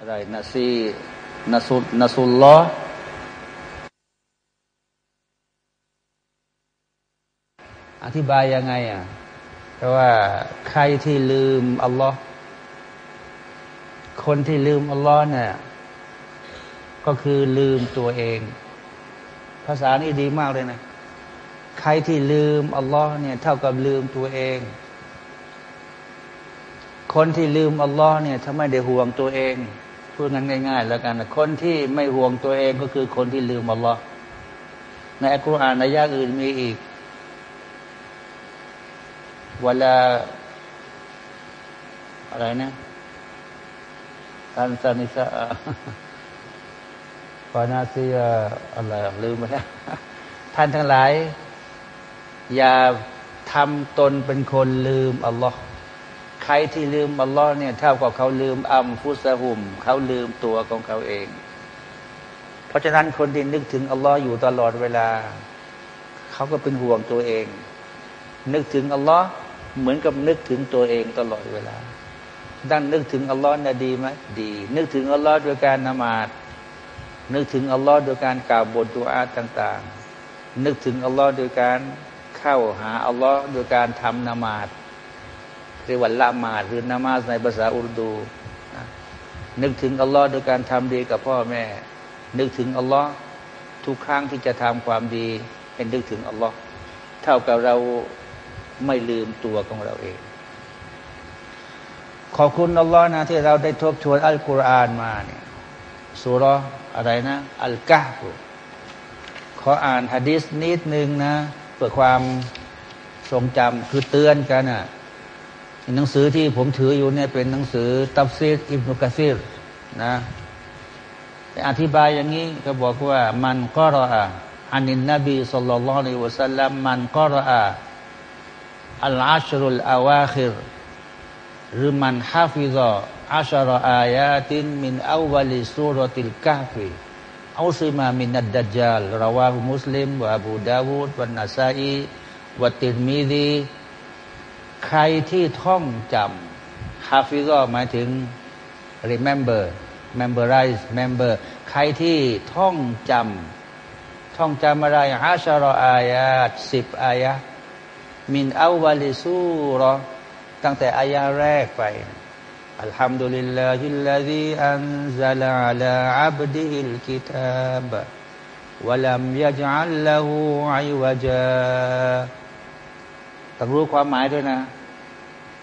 อะไรนาซีนาสุนาสุลลออธิบายยังไงอะเพราะว่าใครที่ลืมอัลลอฮ์คนที่ลืมอัลลอฮ์เนี่ยก็คือลืมตัวเอง ภาษานี้ดีมากเลยนะ ใครที่ลืมอัลลอฮ์เนี่ยเท่ากับลืมตัวเอง คนที่ลืมอัลลอฮ์เนี่ยถ้าไม่ได้ห่วงตัวเอง พูดงั้นง่าย ๆ แล้วกันคนที่ไม่ห่วงตัวเองก็คือคนที่ลืมอัลลอฮ์ในอัลกุรอานในยะอื่นมีอีก เวลา อะไรนะอันซานิซาฟานาซีอะไรลืมไปแล้ว ท่านทั้งหลาย อย่าทำตนเป็นคนลืมอัลลอฮ์ รที่ลืมอัลลอฮ์เนี่ยเท่ากับเขาลืมอัมฟุสหุม เขาลืมตัวของเขาเอง เพราะฉะนั้นคนที่นึกถึงอัลลอฮ์อยู่ตลอดเวลา เขาก็เป็นห่วงตัวเอง นึกถึงอัลลอฮ์เหมือนกับนึกถึงตัวเองตลอดเวลาดังนึกถึงอัลลอฮ์น่ะดีไหมดี นึกถึงอัลลอฮ์โดยการนมาดนึกถึงอัลลอฮ์โดยการกล่าวบทดุอาต่าง ๆ นึกถึงอัลลอฮ์โดยการเข้าหาอัลลอฮ์โดยการทำนมาด เรียกว่าละหมาดหรือนามาสในภาษาอุรดูนึกถึงอัลลอฮ์โดยการทำดีกับพ่อแม่ นึกถึงอัลลอฮ์ทุกครั้งที่จะทำความดี เป็นนึกถึงอัลลอฮ์เท่ากับเราไม่ลืมตัวของเราเอง ขอบคุณอัลลอฮ์นะที่เราได้ทบทวนอัลกุรอานมาเนี่ยสุรอะไรนะ อัลกะฮขออ่านฮะดิษนิดนึงนะ เพื่อความทรงจำคือเตือนกันนะ่ะ หนังสือที่ผมถืออยู่เนี่ยเป็นหนังสือตัฟซีรอิบนุกะซีรนะอธิบายอย่างนี้ก็บอกว่ามันก็รออานินนบีสุลต่านละในวะสัลลัมมันก็รออาอัลอาชรุลอาวาคิรหรือ من حفظ عشر آيات من أول سورة الكهف عصم من الدجال رواه مسلم وأبو داود والنسائي والترمذي ใครที่ท่องจำحفظ หมายถึง remember memorize member ใครที่ท่องจำท่องจำอะไรعشر آيات สิบอายะمن أول سورة ตั้งแต่อายาแรกไปالحمد لله الذي أنزل على عبده الكتاب ولم يجعل له عوجا ต้องรู้ความหมายด้วยนะ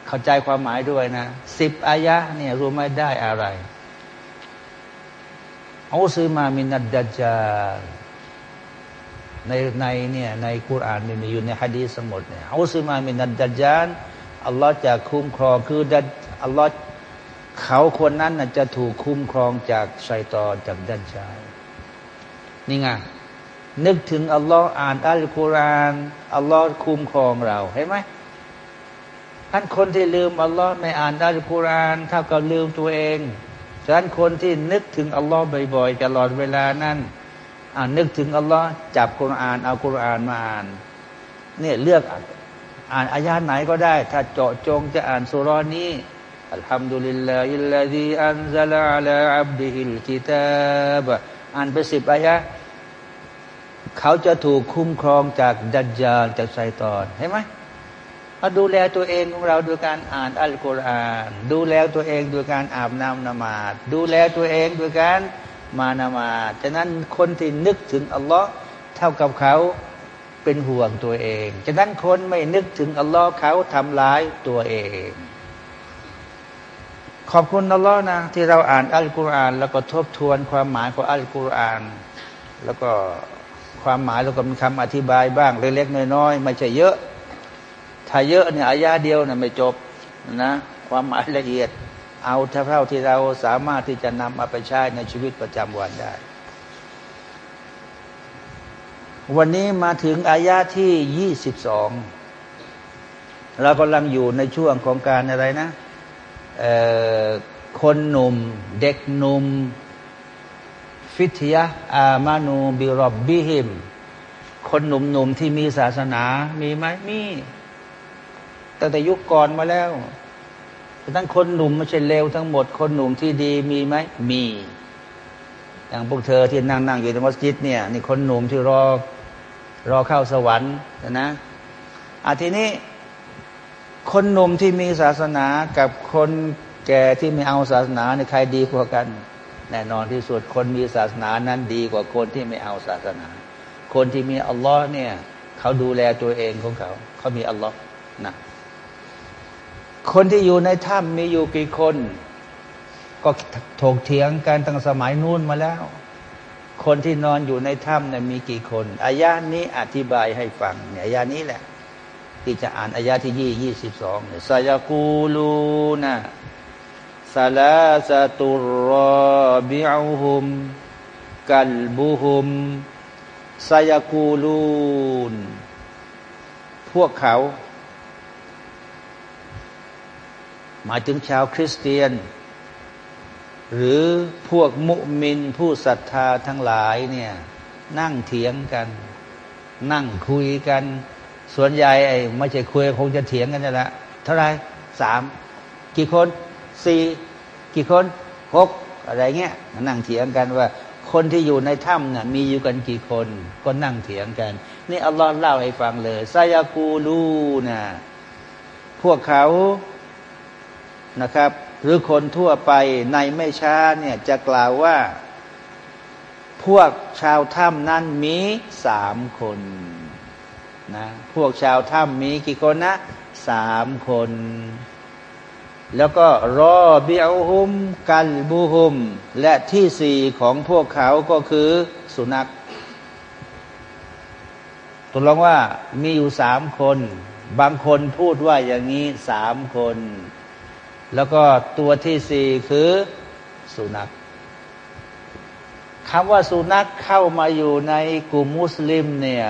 เข้าใจความหมายด้วยนะสิบอายะเนี่ยรู้ไม่ได้อะไรعصم من الدجالในในเนี่ยในกุรานมีอยู่ในฮะดีสมดเนี่ยเอาซื้อมามินัดดัจจานอัลลอฮ์จะคุ้มครองคือดัอัลลอฮ์เขาคนนั้นจะถูกคุ้มครองจากชัยตอนจากดัจจานนี่ไง นึกถึงอัลลอฮ์อ่านอัลกุรอานอัลลอฮ์คุ้มครองเราเห็นไหมท่านคนที่ลืมอัลลอฮ์ไม่อ่านอัลกุรอานเท่ากับลืมตัวเองฉะนั้นคนที่นึกถึงอัลลอฮ์บ่อยๆตลอดเวลานั้นอ่านึกถึงอัลลอฮ์จับกุรอานเอากุรอานมาอ่าน เนี่ยเลือกอ่านอายาไหนก็ได้ ถ้าเจาะจงจะอ่านสุรานี้อัลฮัมดุลิลลาฮิลลาฮิอันซาลาอัลาอับดิฮิลกิตาบอ่านไปสิบอายะ เขาจะถูกคุ้มครองจากดัจจานจากไซตอนเห็นไหมมาดูแลตัวเองของเราโดยการอ่านอัลกุรอาน ดูแลตัวเองโดยการอาบน้ำนมาดดูแลตัวเองโดยการมานามาดฉะนั้นคนที่นึกถึงอัลลอฮ์เท่ากับเขาเป็นห่วงตัวเองฉะนั้นคนไม่นึกถึงอัลลอฮ์เขาทำร้ายตัวเอง ขอบคุณอัลลอฮ์นะที่เราอ่านอัลกุรอาน แล้วก็ทบทวนความหมายของอัลกุรอาน แล้วก็ ความหมายแล้วก็มีคำอธิบายบ้าง เล็กๆน้อยๆไม่ใช่เยอะ ถ้าเยอะเนี่ยอายาเดียวเนี่ยไม่จบนะ ความหมายละเอียด เอาเท่าที่เราสามารถที่จะนำมาไปใช้ในชีวิตประจำวันได้ วันนี้มาถึงอายาที่ยี่สิบสองเรากำลังอยู่ในช่วงของการอะไรนะคนหนุ่ม เด็กหนุ่ม ฟิทยะอามานูบิรอบบิฮิม คนหนุ่มๆที่มีศาสนา มีไหมมีตั้งแต่ยุคก่อนมาแล้วดังนั้นคนหนุ่มไม่ใช่เลวทั้งหมด คนหนุ่มที่ดีมีไหมมี อย่างพวกเธอที่นั่งนั่งอยู่ในมัสยิดเนี่ยนี่คนหนุ่มที่รอรอเข้าสวรรค์นะอาทีนี้ คนหนุ่มที่มีศาสนากับคนแก่ที่ไม่เอาศาสนาในใครดีกว่ากัน แน่นอนที่สุดคนมีศาสนานั้นดีกว่าคนที่ไม่เอาศาสนา คนที่มีอัลลอฮ์เนี่ย เขาดูแลตัวเองของเขา เขามีอัลลอฮ์นะคนที่อยู่ในถ้ำมีอยู่กี่คน ก็ถกเถียงกันตั้งสมัยนู้นมาแล้ว คนที่นอนอยู่ในถ้ำเนี่ยมีกี่คนอายานี้อธิบายให้ฟังเนี่ยอายานี้แหละ ที่จะอ่านอายาที่ยี่ยี่สิบสองเนี่ยสายกูลูนะ ซาลาซาตุรบิอูฮุม กัลบุฮุมซายกูลูน พวกเขา หมายถึงชาวคริสเตียน หรือพวกมุมินผู้ศรัทธาทั้งหลายเนี่ย นั่งเถียงกัน นั่งคุยกัน ส่วนใหญ่ไอ้ไม่ใช่คุยคงจะเถียงกันนี่แหละเท่าไรสามกี่คนสี่ กี่คนหกอะไรเงี้ยนั่งเถียงกันว่าคนที่อยู่ในถ้ำน่ะมีอยู่กันกี่คนก็นั่งเถียงกัน นี่อัลลอฮ์เล่าให้ฟังเลยซายากูลูนะพวกเขานะครับ หรือคนทั่วไปในไม่ช้าเนี่ยจะกล่าวว่า พวกชาวถ้ำนั้นมีสามคนนะพวกชาวถ้ำมีกี่คนนะสามคน แล้วก็รอเบียวหุมกันบูหุม และที่สี่ของพวกเขาก็คือสุนัขตัวลองว่ามีอยู่สามคน บางคนพูดว่าอย่างนี้สามคน แล้วก็ตัวที่สี่คือสุนัขคำว่าสุนัขเข้ามาอยู่ในกลุ่มมุสลิมเนี่ย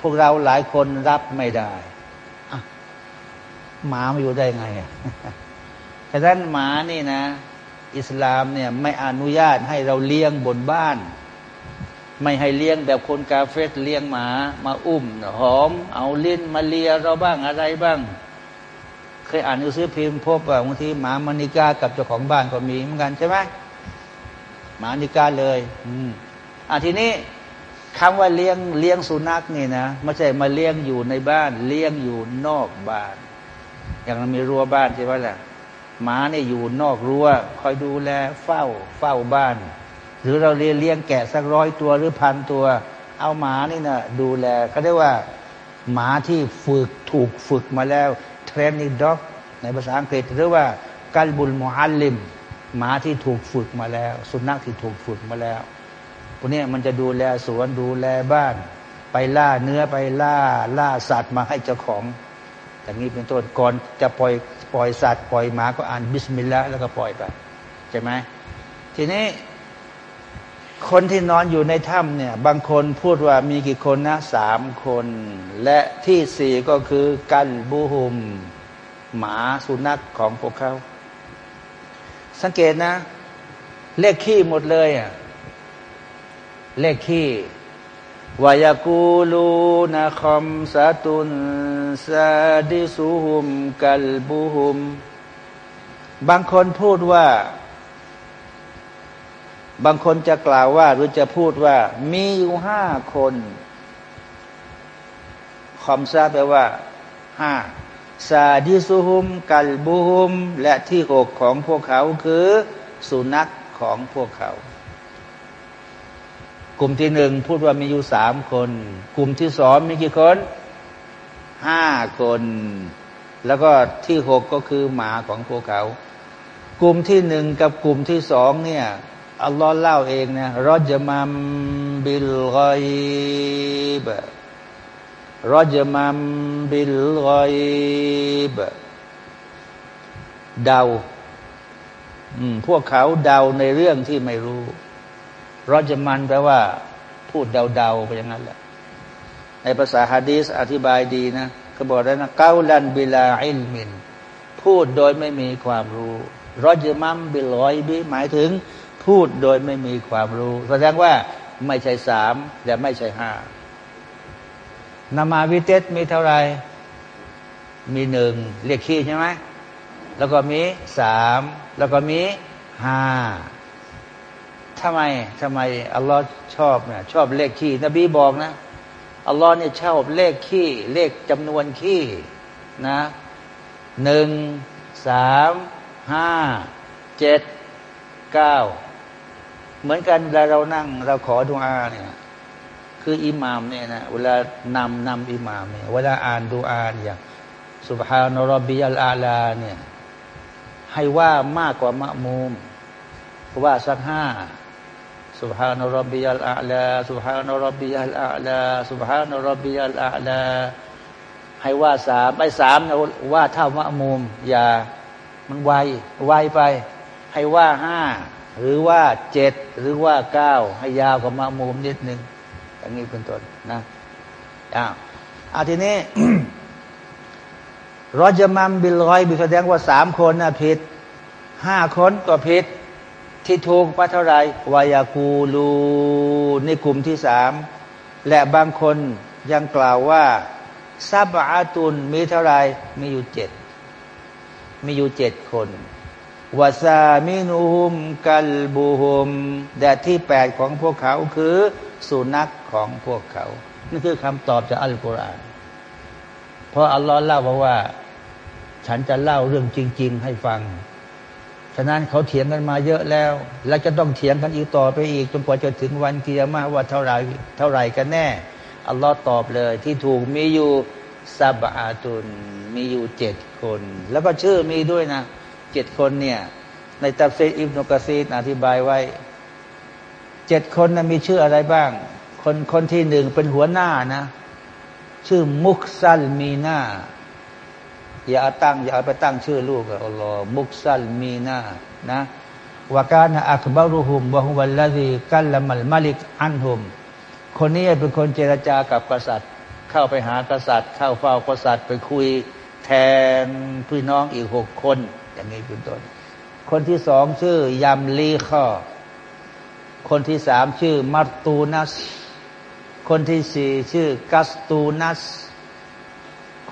พวกเราหลายคนรับไม่ได้หมามาอยู่ได้ไงอะ แต่นั้นหมานี่นะ อิสลามเนี่ยไม่อนุญาตให้เราเลี้ยงบนบ้าน ไม่ให้เลี้ยงแบบคนกาเฟสเลี้ยงหมามาอุ้มหอม เอาลิ้นมาเลียเราบ้างอะไรบ้าง เคยอ่านหนังสือพิมพ์พบว่าบางทีหมามานิกากับเจ้าของบ้านก็มีเหมือนกันใช่ไหมหมานิกาเลย อืมอะทีนี้คำว่าเลี้ยงเลี้ยงสุนัขนี่นะไม่ใช่มาเลี้ยงอยู่ในบ้าน เลี้ยงอยู่นอกบ้าน อย่างเรามีรั้วบ้านใช่ไหมล่ะ หมาเนี่ยอยู่นอกรั้วคอยดูแลเฝ้าเฝ้าบ้าน หรือเราเลี้ยงแกะสักร้อยตัวหรือพันตัว เอาหมานี่นะดูแลเขาเรียกว่า หมาที่ฝึกถูกฝึกมาแล้วเทรนนิ่งด็อกในภาษาอังกฤษหรือว่ากัลบุลมอัลลิมหมาที่ถูกฝึกมาแล้ว สุนัขที่ถูกฝึกมาแล้วพวกนี้มันจะดูแลสวนดูแลบ้าน ไปล่าเนื้อไปล่าล่าสัตว์มาให้เจ้าของอย่างนี้เป็นต้นก่อนจะปล่อย ปล่อยสัตว์ปล่อยหมาก็อ่านบิสมิลลาห์แล้วก็ปล่อยไปใช่ไหมทีนี้คนที่นอนอยู่ในถ้ำเนี่ย บางคนพูดว่ามีกี่คนนะสามคน และที่สี่ก็คือกันบูฮุม หมาสุนัขของพวกเขา สังเกตนะ เลขขี้หมดเลยอะเลขขี้ วายกูลูนะคอมสาตุนซาดิสุฮุมกัลบูฮุม บางคนพูดว่า บางคนจะกล่าวว่า หรือจะพูดว่า มีอยู่ห้าคนคอมซาแปลว่าห้าซาดิซุฮุม กัลบูฮุม และที่หกของพวกเขาคือ สุนัขของพวกเขา กลุ่มที่หนึ่งพูดว่ามีอยู่สามคน กลุ่มที่สองมีกี่คนห้าคน แล้วก็ที่หกก็คือหมาของพวกเขา กลุ่มที่หนึ่งกับกลุ่มที่สองเนี่ยอัลลอฮ์เล่าเองนะรอจมัมบิลกอยบรอจมัมบิลกอยบเดาพวกเขาเดาในเรื่องที่ไม่รู้ รอจมันแปลว่า พูดเดาๆไปอย่างนั้นแหละ ในภาษาฮะดีสอธิบายดีนะก็บอกแล้วนะเกาลันบิลาอิลมิน พูดโดยไม่มีความรู้รอจมัมบิลอยบิหมายถึง พูดโดยไม่มีความรู้ แสดงว่าไม่ใช่สามและไม่ใช่ห้านามาวิเตสมีเท่าไหร่มีหนึ่งเรียกขี้ใช่ไหมแล้วก็มีสามแล้วก็มีห้า ทำไมทำไมอัลลอฮ์ชอบเนี่ยชอบเลขขี้ นบีบอกนะอัลลอฮ์เนี่ยชอบเลขขี้ เลขจำนวนขี้นะหนึ่งสามห้าเจ็ดเก้าเหมือนกันเวลาเรานั่ง เราขอดุอาเนี่ยคืออิหมามเนี่ยนะเวลานำนำอิหมามเนี่ยเวลาอ่านดุอาอย่างสุบฮานรบิยัลอาลาเนี่ยให้ว่ามากกว่ามะมูมว่าสักห้า สุบฮานรบิยัลอาลาสุบฮานรบิยัลอาลาสุบฮานรบิยัลอาลาให้ว่าสามไปสามนะว่าเท่ามะมูมอย่า มันไวไวไป ให้ว่าห้าหรือว่าเจ็ดหรือว่าเก้าให้ยาวกว่ามะมูมนิดนึงอย่างนี้เป็นต้นนะอ้าวอาทีนี้รอจะมัมบิลลอยบิแสดงว่าสามคนนะผิดห้าคนก็ผิด ที่ถูกว่าเท่าไรวายาคูลูในกลุ่มที่สามและบางคนยังกล่าวว่าซาบอาตุนมีเท่าไรมีอยู่เจ็ดมีอยู่เจ็ดคนวาซามินุฮุมกัลบูฮุมแต่ที่แปดของพวกเขาคือสุนัขของพวกเขา นี่คือคำตอบจากอัลกุรอานเพราะอัลลอฮ์เล่าบอกว่า ฉันจะเล่าเรื่องจริง ๆ ให้ฟัง ฉะนั้นเขาเถียงกันมาเยอะแล้ว และจะต้องเถียงกันอีกต่อไปอีกจนกว่าจะถึงวันเกียร์มาว่าเท่าไรเท่าไรกันแน่อัลลอฮ์ตอบเลย ที่ถูกมีอยู่ซาบอาตุนมีอยู่เจ็ดคน แล้วก็ชื่อมีด้วยนะเจ็ดคนเนี่ย ในตัฟซีอิบนุกะซีดอธิบายไว้เจ็ดคนนะมีชื่ออะไรบ้าง คนคนที่หนึ่งเป็นหัวหน้านะ ชื่อมุกซัลมีนา อย่าตั้ง อย่าไปตั้งชื่อลูกอัลลอฮ์มุกซัลมีนานะวากานะอักบารุฮุมวะฮุวัลลาดีกัลละมัลมาลิกอันฮุม คนนี้เป็นคนเจรจากับกษัตริย์ เข้าไปหากษัตริย์ เข้าเฝ้ากษัตริย์ไปคุยแทนพี่น้องอีกหกคน อย่างนี้เป็นต้นคนที่สองชื่อยามลีข้อ คนที่สามชื่อมารตูนัส คนที่สี่ชื่อกัสตูนัส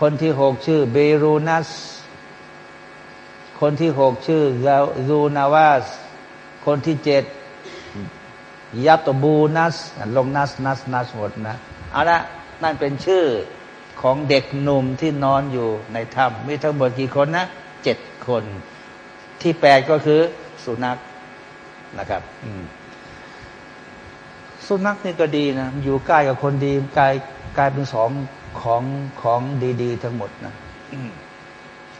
คนที่หกชื่อเบรูนัส คนที่หกชื่อซูนาวาส คนที่เจ็ดยัตบูนัส ลงนัสนัสนัสหมดนะ เอาละนั่นเป็นชื่อของเด็กหนุ่มที่นอนอยู่ในถ้ำมีทั้งหมดกี่คนนะเจ็ดคน ที่แปดก็คือสุนัขนะครับสุนัขนี่ก็ดีนะ อยู่ใกล้กับคนดีกลายกลายเป็นสอง ของของดี ๆ ทั้งหมดนะ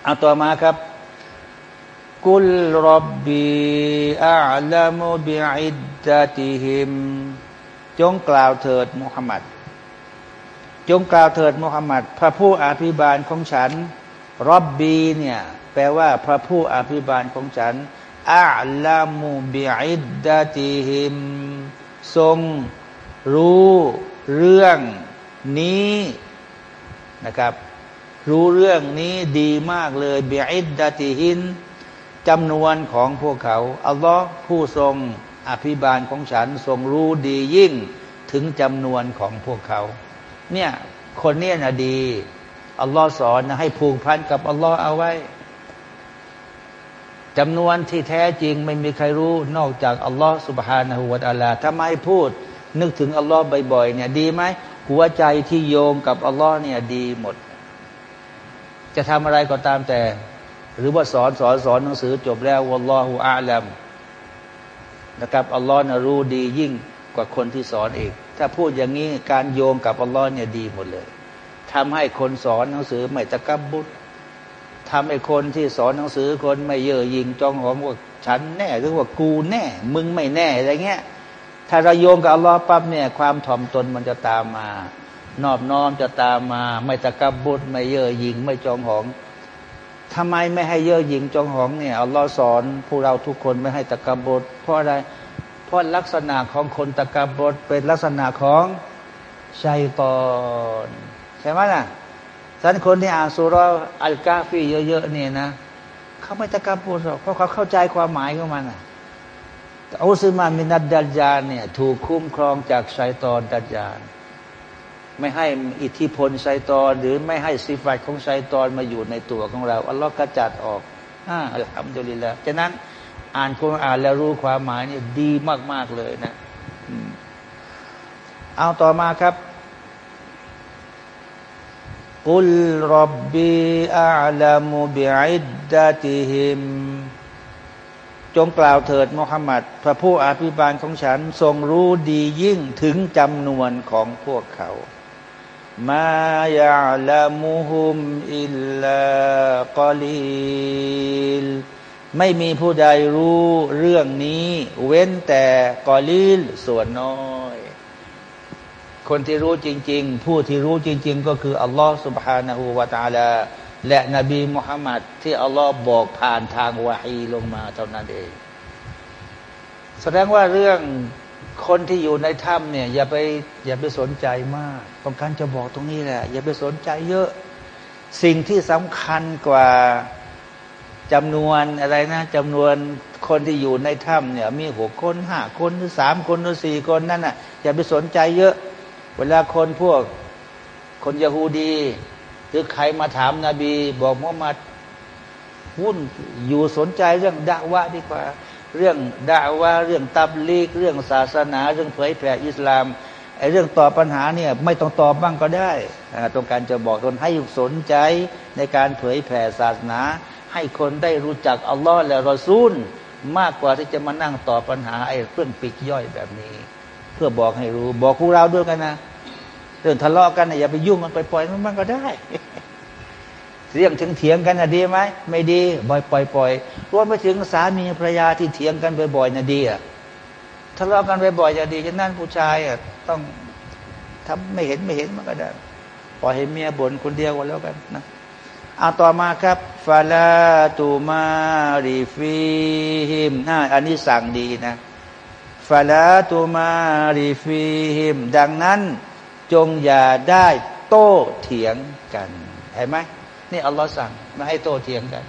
เอาต่อมาครับกุลรับบีอัลามุบิอิดดาติฮิม จงกล่าวเถิดมุฮัมมัด จงกล่าวเถิดมุฮัมมัด พระผู้อภิบาลของฉันรับบีเนี่ย แปลว่าพระผู้อภิบาลของฉันอัลามุบิอิดดาติฮิม ทรงรู้เรื่องนี้ นะครับ รู้เรื่องนี้ดีมากเลยเบียดดาติหินจำนวนของพวกเขาอัลลอฮ์ผู้ทรงอภิบาลของฉันทรงรู้ดียิ่งถึงจำนวนของพวกเขา เนี่ยคนเนี้ยนะดีอัลลอฮ์สอนนะให้ผูกพันกับอัลลอฮ์เอาไว้จำนวนที่แท้จริงไม่มีใครรู้นอกจากอัลลอฮ์สุบฮานาหูวาตาลาถ้าไม่พูด นึกถึงอัลลอฮ์บ่อยๆเนี่ยดีไหม หัวใจที่โยงกับอัลลอฮ์เนี่ยดีหมด จะทำอะไรก็ตามแต่ หรือว่าสอนสอนสอนหนังสือจบแล้ววัลลอฮุอาลัมนะครับอัลลอฮ์นะรู้ดียิ่งกว่าคนที่สอนอีก ถ้าพูดอย่างนี้การโยงกับอัลลอฮ์เนี่ยดีหมดเลยทำให้คนสอนหนังสือไม่ตะกับบุตรทำให้คนที่สอนหนังสือคนไม่เย่อหยิ่งจองหองว่าฉันแน่หรือว่ากูแน่ มึงไม่แน่อะไรเงี้ย ถ้าเราโยงกับอัลลอฮ์ปั๊บเนี่ยความถ่อมตนมันจะตามมา นอบน้อมจะตามมา ไม่ตะกบบุตรไม่เย่อหยิ่งไม่จองหองทำไมไม่ให้เย่อหยิ่งจองหองเนี่ยอัลลอฮ์สอนพวกเราทุกคนไม่ให้ตะกบบุตรเพราะอะไรเพราะลักษณะของคนตะกบบุตรเป็นลักษณะของชัยตอนใช่ไหมล่ะท่านคนที่อ่านสุรอัลกาฟีเยอะๆเนี่ยนะเขาไม่ตะกำปูหรอกเพราะเขาเข้าใจความหมายของมันอะ อุสมามินัดดัจจานเนี่ยถูกคุ้มครองจากไซตอนดัจจานไม่ให้อิทธิพลไซตอนหรือไม่ให้สิฟัตของไซตอนมาอยู่ในตัวของเรา อัลลอฮ์กระจัดออกอ่าอัลฮัมดุลิลละฉะนั้นอ่านคุรอานแล้วรู้ความหมายเนี่ยดีมาก ๆ เลยนะเอาต่อมาครับกุลรับบีอัลามุบิอิดดะติฮิม จงกล่าวเถิดมุฮัมมัดพระผู้อภิบาลของฉันทรงรู้ดียิ่งถึงจำนวนของพวกเขา มายาละมุฮุมอิลลากอลีลไม่มีผู้ใดรู้เรื่องนี้ เว้นแต่กอลีลส่วนน้อย คนที่รู้จริง ๆ ผู้ที่รู้จริง ๆ ก็คืออัลลอฮฺ سبحانه และ تعالى และนบีมุฮัมมัดที่อัลลอฮ์บอกผ่านทางวาฮีลงมาเท่านั้นเอง แสดงว่าเรื่องคนที่อยู่ในถ้ำเนี่ย อย่าไปอย่าไปสนใจมากต้องการจะบอกตรงนี้แหละ อย่าไปสนใจเยอะ สิ่งที่สำคัญกว่าจำนวนอะไรนะจำนวนคนที่อยู่ในถ้ำเนี่ย มีหกคนห้าคนหรือสามคนหรือสี่คนนั่นน่ะอย่าไปสนใจเยอะ เวลาคนพวกคนยะฮูดี รือใครมาถามนาบี บอกมุฮัมมัดวุ่นอยู่สนใจเรื่องด่าวะดีกว่า เรื่องด่าวะเรื่องตับลีก เรื่องศาสนา เรื่องเผยแผ่อิสลามไอ้เรื่องตอบปัญหาเนี่ยไม่ต้องตอบบ้างก็ได้ตรงการจะบอกคนให้สนใจในการเผยแผ่ศาสนา ให้คนได้รู้จักอัลลอฮ์และรอซูล มากกว่าที่จะมานั่งตอบปัญหาไอ้เรื่องปิกย่อยแบบนี้ เพื่อบอกให้รู้ บอกพวกเราด้วยกันนะ เรื่องทะเลาะกันอย่าไปยุ่งมันไปปล่อยมันมันก็ได้เรื่องถึงเถียงกันนะดีไหมไม่ดีบ่อยปล่อยปล่อยรวมไปถึงสามีภรรยาที่เถียงกันบ่อยๆนะดีอะทะเลาะกันบ่อยๆจะดีฉะนั้นผู้ชายอะต้องทำไม่เห็นไม่เห็นมันก็ได้ปล่อยให้เมียบ่นคนเดียวก็แล้วกันนะเอาต่อมาครับฟาลาตูมาริฟีฮิมน่าอันนี้สั่งดีนะฟาลาตูมาริฟีฮิมดังนั้น จงอย่าได้โต้เถียงกันเห็นไหมนี่อัลลอฮ์สั่งไม่ให้โต้เถียงกัน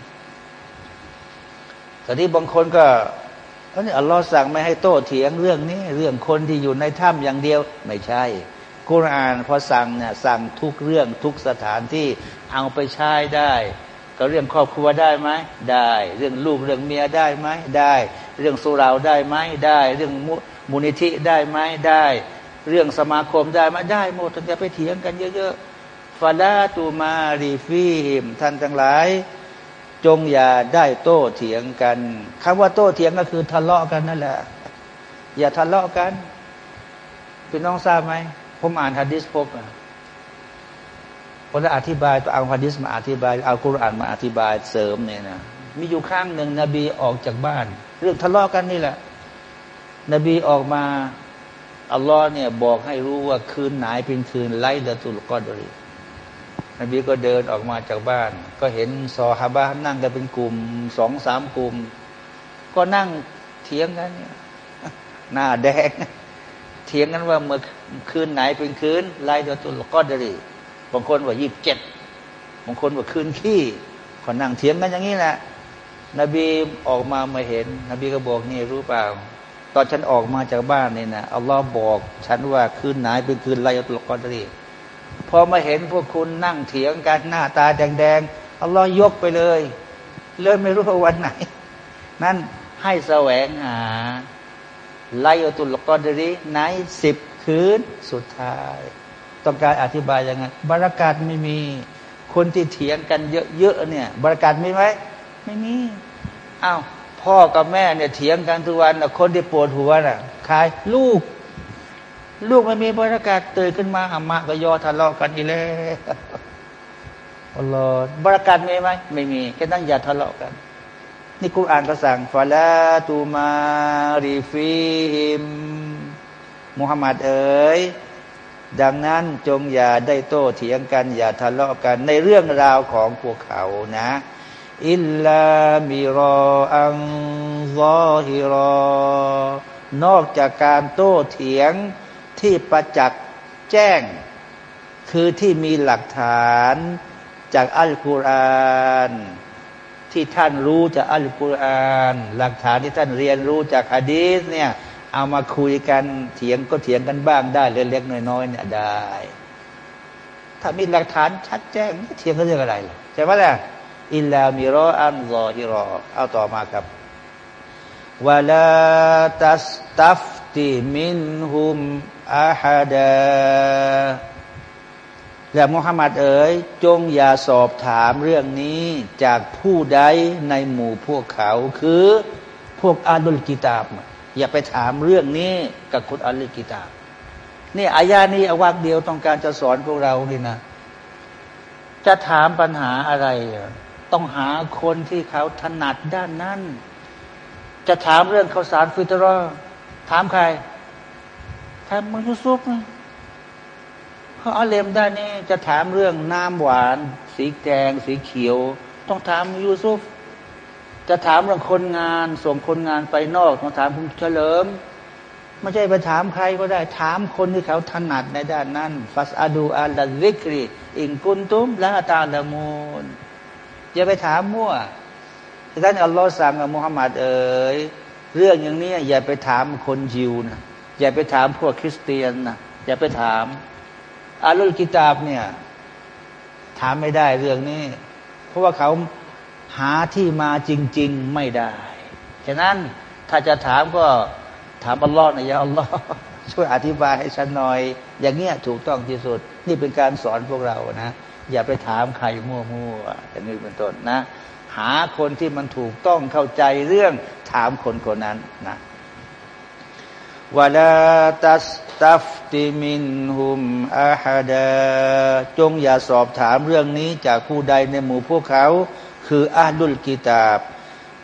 แต่ที่บางคนก็เพราะนี่อัลลอฮ์สั่งไม่ให้โต้เถียงเรื่องนี้ เรื่องคนที่อยู่ในถ้ำอย่างเดียว ไม่ใช่กุรอานพอสั่งเนี่ยสั่งทุกเรื่องทุกสถานที่เอาไปใช้ได้ ก็เรื่องครอบครัวได้ไหมได้ เรื่องลูกเรื่องเมียได้ไหมได้ เรื่องสุราได้ไหมได้ เรื่องมูลนิธิได้ไหมได้ เรื่องสมาคมได้มาได้หมดจะไปเถียงกันเยอะๆฟาดาตูมารีฟีหิมท่านทั้งหลาย จงอย่าได้โต้เถียงกันคำว่าโต้เถียงก็คือทะเลาะกันนั่นแหละ อย่าทะเลาะกันพี่น้องทราบไหมผมอ่านฮะดิษพบอะคนละอธิบายเอาฮะดิษมาอธิบายเอาคุรานมาอธิบายเสริมเนี่ยนะมีอยู่ข้างหนึ่งนบีออกจากบ้าน เรื่องทะเลาะกันนี่แหละ นบีออกมา อัลลอฮ์เนี่ยบอกให้รู้ว่าคืนไหนเป็นคืนไล่ดะตุลกอดรีนบีก็เดินออกมาจากบ้าน ก็เห็นซอฮาบะนั่งกันเป็นกลุ่มสองสามกลุ่ม ก็นั่งเถียงกันเนี่ยหน้าแดง เถียงกันว่าเมื่อคืนไหนเป็นคืนไล่ดะตุลกอดรีบางคนว่ายีิบเจ็ดบางคนว่าคืนขี้ก็นั่งเถียงกันอย่างนี้แหละนบีออกมามาเห็น นบีก็บอกนี่รู้เปล่า ตอนฉันออกมาจากบ้านเนี่ยนะอัลลอฮ์บอก ฉันว่าคืนไหนเป็นคืนไลตุลกอดรีพอมาเห็นพวกคุณนั่งเถียงกันหน้าตาแดงๆอัลลอฮ์ยกไปเลย เลยไม่รู้ว่าวันไหน นั่นให้แสวงหาไลตุลกอดรีในสิบคืนสุดท้าย ต้องการอธิบายยังไงบรรากาศไม่มี คนที่เถียงกันเยอะๆเนี่ยบรรากาศมีไหมไม่มีอ้าว พ่อกับแม่เนี่ยเถียงกันทุกวันคนที่ปวดหัวน่ะใครลูก ลูกไม่มีบรรยากาศตื่นขึ้นมาอามาก็ยอทะเลาะกันอีแล้วอัลลอฮ์บรรยากาศมีไหมไม่มีแค่นั้นอย่าทะเลาะกัน นี่กูอ่านก็สั่งฟาลาตูมารีฟีฮิมมุฮัมมัดเอ๋ยดังนั้นจงอย่าได้โต้เถียงกัน อย่าทะเลาะกันในเรื่องราวของพวกเขานะ อิลลามิรออังซอฮิรอนอกจากการโต้เถียงที่ประจักษ์แจ้ง คือที่มีหลักฐานจากอัลกุรอานที่ท่านรู้จากอัลกุรอาน หลักฐานที่ท่านเรียนรู้จากฮะดีษเนี่ยเอามาคุยกันเถียงก็เถียงกันบ้างได้เล็กๆน้อยๆเนี่ยได้ ถ้ามีหลักฐานชัดแจ้งเถียงกันเรื่องอะไรล่ะใช่ไหมล่ะ อิลลามิรออันรอฮิรอเอาต่อมาครับวะลาตัสตัฟติมินฮุมอาฮัดาและมุฮัมมัดเอ๋ยจงอย่าสอบถามเรื่องนี้จากผู้ใดในหมู่พวกเขาคือพวกอาลุลกิตาบ อย่าไปถามเรื่องนี้กับคนอาลุลกิตาบนี่อายานี้อวักเดียวต้องการจะสอนพวกเรานี่นะ จะถามปัญหาอะไร ต้องหาคนที่เขาถนัดด้านนั้น จะถามเรื่องข้าวสารฟิตรอถามใครถามมัยุซุปเขาอาเลมด้านนี้จะถามเรื่องน้ำหวาน สีแดง สีเขียว ต้องถามยูซุฟจะถามเรื่องคนงาน ส่งคนงานไปนอกต้องถามคุณเฉลิมไม่ใช่ไปถามใครก็ได้ ถามคนที่เขาถนัดในด้านนั้น ฟัสอาดูอัลลซิกรีอิงกุนตุมละตาละมูน อย่าไปถามมั่วท่านอัลลอฮ์สั่งกับมุฮัมมัดเอ๋ยเรื่องอย่างนี้อย่าไปถามคนยิวนะอย่าไปถามพวกคริสเตียนนะอย่าไปถามอาลุลกิตาบเนี่ย ถามไม่ได้เรื่องนี้ เพราะว่าเขาหาที่มาจริง ๆไม่ได้ ฉะนั้นถ้าจะถามก็ถามอัลลอฮ์นะยาอัลลอฮ์ช่วยอธิบายให้ฉันหน่อย อย่างเงี้ยถูกต้องที่สุด นี่เป็นการสอนพวกเรานะ อย่าไปถามใครมั่วๆอย่างนี้เป็นต้นนะ หาคนที่มันถูกต้องเข้าใจเรื่องถามคนคนนั้นนะวลาตัสตัฟติมินหุมอาฮดาจงอย่าสอบถามเรื่องนี้จากผู้ใดในหมู่พวกเขา คืออาลุลกิตาบ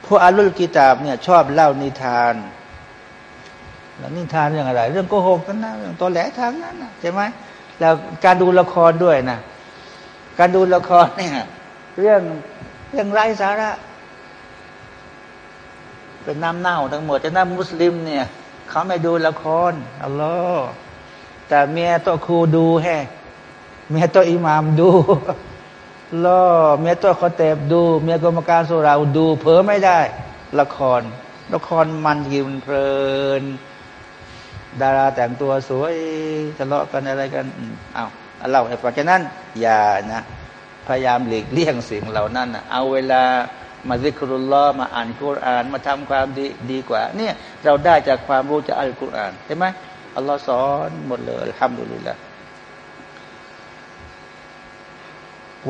พวกอาลุลกิตาบเนี่ยชอบเล่านิทานแล้วนิทานเรื่องอะไร เรื่องโกหกกันนะเรื่องตัวแหลทางนั้นนะใช่ไหมแล้วการดูละครด้วยนะ การดูละครเนี่ย เรื่องเรื่องไร้สาระ เป็นน้ำเน่าทั้งหมดจะน้ำมุสลิมเนี่ย เขาไม่ดูละครอัลลอฮ์แต่เมียตัวครูดูแฮเมียตัวอิหมามดูล่อเมียตัวคอเตบดู เมียกรรมการสุราดู เผลอไม่ได้ ละคร ละครมันยินเพลิน ดาราแต่งตัวสวยทะเลาะกันอะไรกันเอา เล่าให้ฟังฉะนั้น อย่านะพยายามหลีกเลี่ยงสิ่งเหล่านั้นเอาเวลามา ذكر الله มาอ่านกุรอานมาทำความดีดีกว่า เนี่ยเราได้จากความรู้จากอัลกุรอานใช่ไหมอัลลอฮ์สอนหมดเลยทำดูลิละ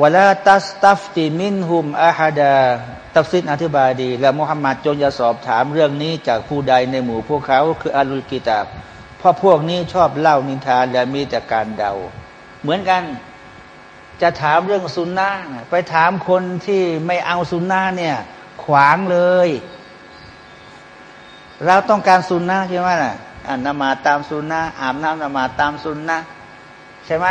วลาตัสตัฟติมินหุมอาฮดาตัฟซิดอธิบายดี และมุฮัมมัดจงอย่าสอบถามเรื่องนี้จากผู้ใดในหมู่พวกเขาคือ أهل الكتابเพราะพวกนี้ชอบเล่านินทานและมีแต่การเดา เหมือนกัน จะถามเรื่องสุนนะไปถามคนที่ไม่เอาสุนนะเนี่ย ขวางเลย เราต้องการสุนนะใช่ไหมล่ะอ่านนมาตามสุนนะอาบน้ำนมาตามสุนนะใช่ไหม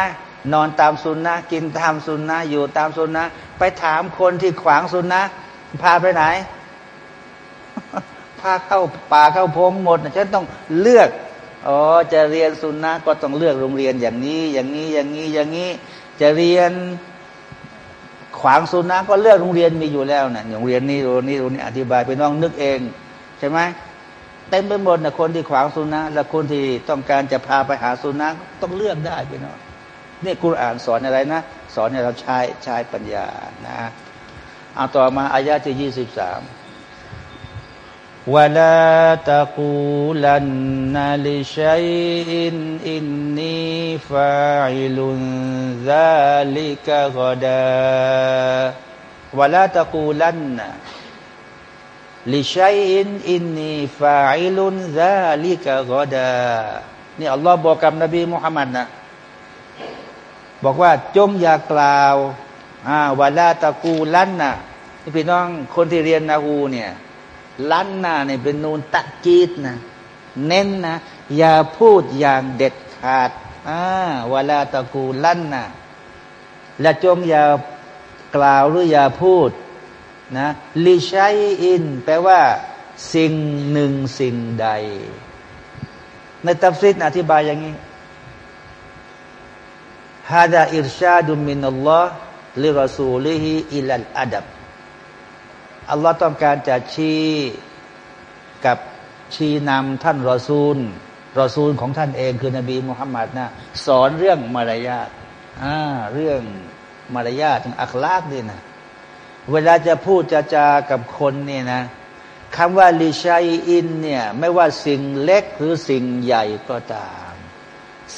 นอนตามสุนนะกินตามสุนนะอยู่ตามสุนนะไปถามคนที่ขวางสุนนะพาไปไหนพาเข้าป่าเข้าพงหมดฉันต้องเลือก อ๋อจะเรียนสุนนะก็ต้องเลือกโรงเรียนอย่างนี้ อย่างนี้อย่างนี้อย่างนี้ จะเรียนขวางสุนัขก็เลือกโรงเรียนมีอยู่แล้วนะโรงเรียนนี้โรงนี้โรงนี้อธิบายไปน้องนึกเองใช่ไหมเต็มไปหมดนะคนที่ขวางสุนัขและคนที่ต้องการจะพาไปหาสุนัขต้องเลือกได้ไปน้องนี่กุรอานสอนอะไรนะ สอนให้เราใช้ใช้ปัญญานะเอาต่อมาอายาที่ยี่สิบสาม ولا تقولن لشيء إني فاعل ذلك غدا ولا تقولن لشيء إني فاعل ذلك غدا นี่อัลลอฮ์บอกกับนบีมุฮัมมัดนะบอกว่าจงอย่ากล่าวอ่าวลาตะกูลั่นนะนี่พี่น้องคนที่เรียนนาฮูเนี่ย ลันนาเนี่ยเป็นนูนตะกีดนะเน้นนะ อย่าพูดอย่างเด็ดขาดอ่าวลาตะกูลั่นนะและจงอย่ากล่าวหรืออย่าพูดนะลิชัยอิน แปลว่า สิ่งหนึ่งสิ่งใด ในตัฟซิดอธิบายอย่างนี้ฮาดาอิรชาดุมินอัลลอฮ์ลิรอซูลิฮิอิลัลอาดับ อัลลอฮ์ต้องการจะชี้กับชี้นำท่านรอซูล รอซูลของท่านเองคือนบีมุฮัมมัดนะสอนเรื่องมารยาทอ่าเรื่องมารยาทถึงอัคลากนี่นะเวลาจะพูดจะจากับคนเนี่ยนะคำว่าลิชัยอินเนี่ยไม่ว่าสิ่งเล็กหรือสิ่งใหญ่ก็ตาม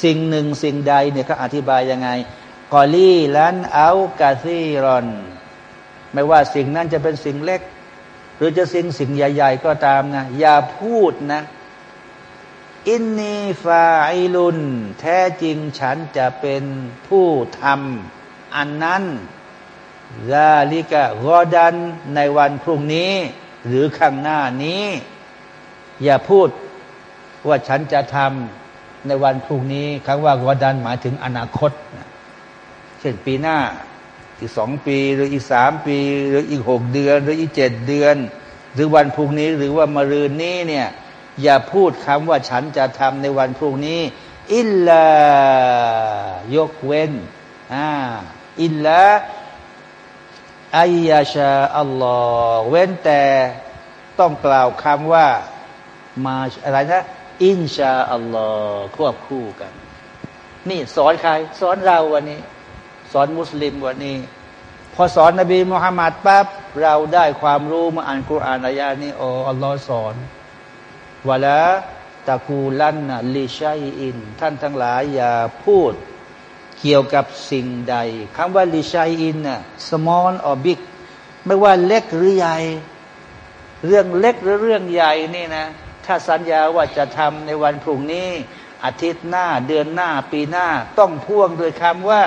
สิ่งหนึ่งสิ่งใดเนี่ยเขาอธิบายยังไงกอลี่ลันเอากาซีรอน ไม่ว่าสิ่งนั้นจะเป็นสิ่งเล็ก หรือจะสิ่งสิ่งใหญ่ ๆ ก็ตามนะ อย่าพูดนะ อินนีฟาอิลุน แท้จริงฉันจะเป็นผู้ทำอันนั้นซาลิกะกอดันในวันพรุ่งนี้ หรือข้างหน้านี้ อย่าพูดว่าฉันจะทำในวันพรุ่งนี้คำว่ากอดันหมายถึงอนาคตเช่นปีหน้า อีกสองปีหรืออีกสามปี หรืออีกหกเดือน หรืออีกเจ็ดเดือน หรือวันพรุ่งนี้หรือว่ามารืนนี้เนี่ยอย่าพูดคำว่าฉันจะทำในวันพรุ่งนี้ อิลลายกเว้นอ่าอิลลาอายาชาอัลลอฮ์เว้นแต่ต้องกล่าวคำว่ามาอะไรนะอินชาอัลลอฮ์ควบคู่กัน นี่สอนใคร สอนเราวันนี้ สอนมุสลิมวันนี้ พอสอนนบีมุฮัมมัดปั๊บเราได้ความรู้มาอ่านกุรอานอายานี้โอ้อัลลอฮ์สอนวะละตะกูลันนะลิชัยอิน ท่านทั้งหลายอย่าพูดเกี่ยวกับสิ่งใดคำว่าลิชัยอินน่ะ small or big ไม่ว่าเล็กหรือใหญ่ เรื่องเล็กหรือเรื่องใหญ่นี่นะ ถ้าสัญญาว่าจะทำในวันพรุ่งนี้ อาทิตย์หน้าเดือนหน้าปีหน้า ต้องพ่วงโดยคำว่า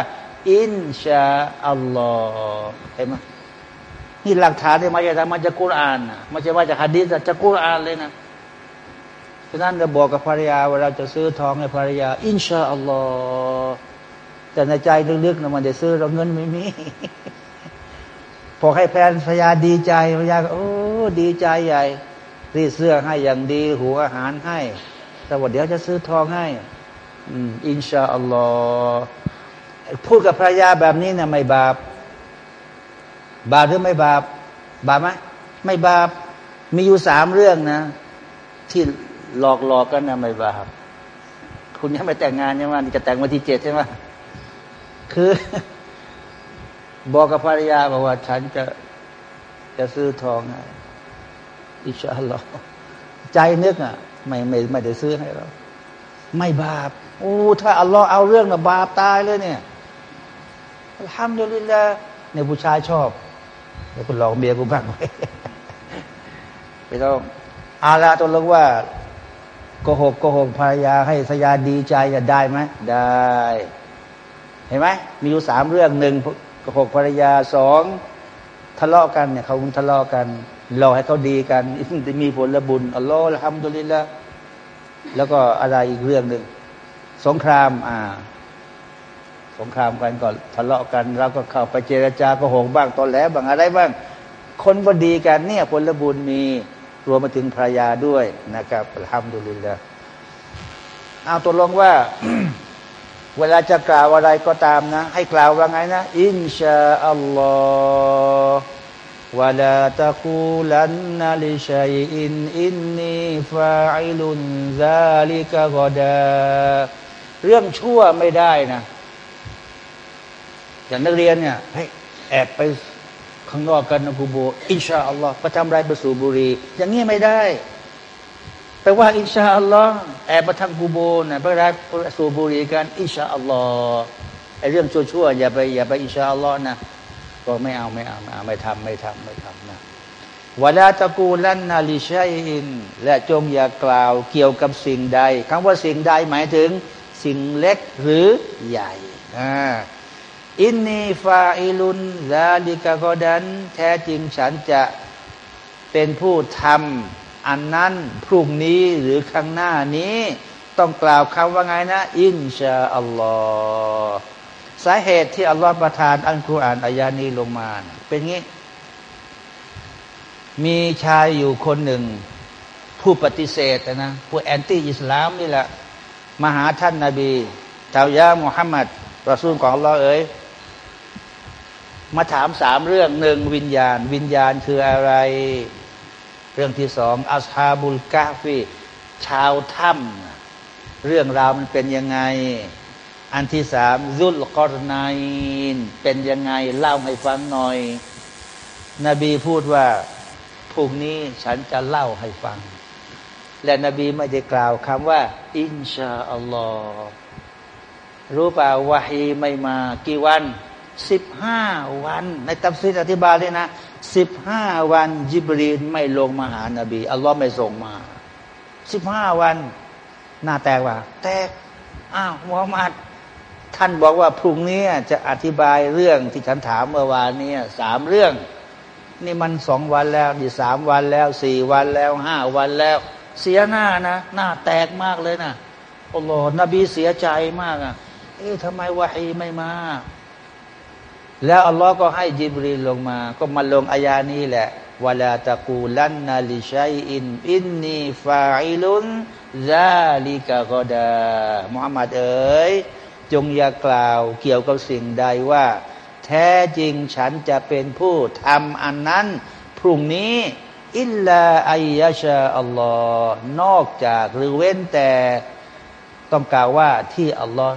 อินชาอัลลอฮ์เห็นไหมนี่หลักฐานที่มาจากมาจากกุรอานนะมาจากมาจากฮะดีษจากกุรอานเลยนะฉะนั้นจะบอกกับภรรยาว่าเราจะซื้อทองให้ภรรยา อินชาอัลลอฮ์แต่ในใจลึกๆนะมันจะซื้อเราเงินไม่มีพอให้แฟนภรรยาดีใจภรรยาก็โอ้ดีใจใหญ่รีดเสื้อให้อย่างดีหัวอาหารให้ แต่ว่าเดี๋ยวจะซื้อทองให้อินชาอัลลอฮ์ พูดกับภรรยาแบบนี้นะไม่บาป บาปหรือไม่บาป บาปไหมไม่บาป มีอยู่สามเรื่องนะ ที่หลอกหลอกกันนะไม่บาป คุณยังไม่แต่งงานใช่ไหมจะแต่งวันที่เจ็ดใช่ไหมคือ บอกกับภรรยาบอกว่าฉันจะจะซื้อทองให้อิชาลอใจนึกอะ ไม่ไม่ไม่ได้ซื้อให้เราไม่บาป โอ้ ถ้าอัลลอฮ์เอาเรื่องนะบาปตายเลยเนี่ย ทำเดี๋ยวนี้ละเนี่ยผู้ชายชอบเดี๋ยวคุณลองเมียกูบ้างไหมไม่ต้องอาลาตัวลงว่าโกหกโกหกภรรยาให้สยาดีใจจะได้ไหมได้ เห็นไหมมีอยู่สามเรื่องหนึ่งโกหกภรรยาสองทะเลาะกันเนี่ยเขาทะเลาะกันรอให้เขาดีกันจะมีผลบุญอัลลอฮฺทำดุลิละแล้วก็อะไรอีกเรื่องหนึ่งสงคราม อ่า สงครามกันก่อนทะเลาะกันเราก็เข้าไปเจรจาโกหกบ้างตอนแล้วบ้างอะไรบ้าง คนพอดีกันเนี่ยผลบุญมีรวมมาถึงภรรยาด้วยนะครับทำดูลิลละเอาตัวลงว่า เวลาจะกล่าวอะไรก็ตามนะ ให้กล่าวว่าไงนะ อินชาอัลลอฮ์วะลาตะคูลันนาลิชัยอินإني فاعل ذلك غداเรื่องชั่วไม่ได้นะ อย่างนักเรียนเนี่ยแอบไปข้างนอกกันนะกูโบอินชาอัลลอฮ์ไปทำไรไปสูบบุหรี่ อย่างนี้ไม่ได้แปลว่า อินชาอัลลอฮ์แอบมาทำกูโบนะไปลักสูบบุหรี่กันอินชาอัลลอฮ์ไอเรื่องชั่วๆอย่าไปอย่าไปอินชาอัลลอฮ์นะก็ไม่เอาไม่เอาไม่เอาไม่ทำไม่ทำไม่ทำนะวลาตะกูลันนาลิชัยอิน และจงอย่ากล่าวเกี่ยวกับสิ่งใดคำว่าสิ่งใดหมายถึงสิ่งเล็กหรือใหญ่อ่า อินนีฟาอิลุนลาลิกากอดัน แท้จริงฉันจะเป็นผู้ทำอันนั้นพรุ่งนี้หรือข้างหน้านี้ ต้องกล่าวคำว่าไงนะ อินชาอัลลอฮ์สาเหตุที่อัลลอฮ์ประทานอัลกุรอานอายานีลงมา เป็นงี้ มีชายอยู่คนหนึ่ง ผู้ปฏิเสธนะผู้แอนตี้อิสลามนี่แหละมาหาท่านนาบีเจ้ายามุฮัมมัดรอซูลของอัลลอฮ์เอ๋ย มาถามสามเรื่องหนึ่งวิญญาณ วิญญาณคืออะไร เรื่องที่สองอัสฮาบุลกาฟีชาวถ้ำเรื่องราวมันเป็นยังไง อันที่สามซุลกอรนายเป็นยังไง เล่าให้ฟังหน่อย นบีพูดว่าพรุ่งนี้ฉันจะเล่าให้ฟัง และนบีไม่ได้กล่าวคำว่า อินชาอัลลอฮ์รู้เปล่าวะฮีไม่มา กี่วัน สิบห้าวัน ในตัฟซีอธิบายเลยนะสิบห้าวันจิบรีนไม่ลงมาหานาบีอัลลอฮ์ไม่ส่งมาสิบห้าวันหน้าแตกว่าแตกอ้าวมุฮัมมัดท่านบอกว่าพรุ่งนี้จะอธิบายเรื่องที่ฉันถามเมื่อวานนี้สามเรื่อง นี่มันสองวันแล้วนี่สามวันแล้วสี่วันแล้วห้าวันแล้ว เสียหน้านะ หน้าแตกมากเลยนะอัลลอฮ์นบีเสียใจมากอะเอ๊ะทำไมวะฮีไม่มา แล้วอัลลอฮ์ก็ให้จิบรีลงมา ก็มาลงอายานี้แหละولا تقولن لشيء إني فاعل ذلك غداมุฮัมมัดเอ๋ยจงอย่ากล่าวเกี่ยวกับสิ่งใดว่า แท้จริงฉันจะเป็นผู้ทำอันนั้น พรุ่งนี้إلا أن يشاء اللهนอกจากหรือเว้นแต่ต้องกล่าวว่าที่อัลลอฮ์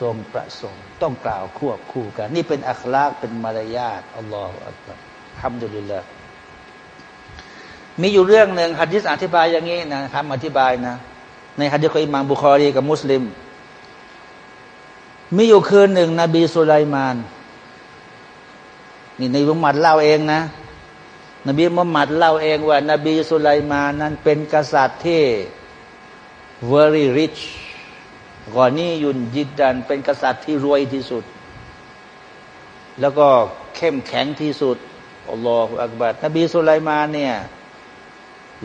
ทรงประสงค์ ต้องกล่าวควบคู่กัน นี่เป็นอัคลากเป็นมารยาทอัลลอฮฺอัลลอฮฺทำดุลิลละมีอยู่เรื่องหนึ่งฮัดดิษอธิบายอย่างนี้นะครับอธิบายนะ ในฮัดดิษของอิมามบุคอรีกับมุสลิม มีอยู่คืนหนึ่งนบีสุไลมานนี่ในมุฮัมมัดเล่าเองนะ นบีมุฮัมมัดเล่าเองว่า นบีสุไลมานนั้นเป็นกษัตริย์ที่ very rich กอนี่ยุนยิดดันเป็นกษัตริย์ที่รวยที่สุด แล้วก็เข้มแข็งที่สุดอัลลอฮฺอักบัดนบีสุไลมานเนี่ย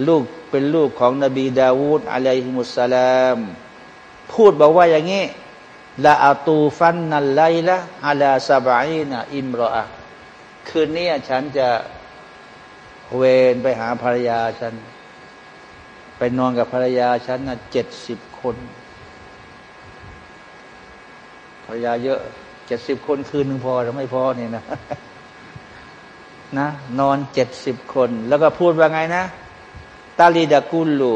ลูกเป็นลูกของนบีดาวูดอะลัยฮิมุสสลามพูดบอกว่าอย่างนี้ละอาตูฟันนัลไลละอาลาซาบายนะอิมรออะคืนนี้ฉันจะเวนไปหาภรรยาฉัน ไปนอนกับภรรยาฉันนะเจ็ดสิบคน ภรรยาเยอะเจ็ดสิบคนคืนหนึ่งพอหรือไม่พอเนี่ยนะนะ นอนเจ็ดสิบคน แล้วก็พูดว่าไงนะ ตาลีดากุลู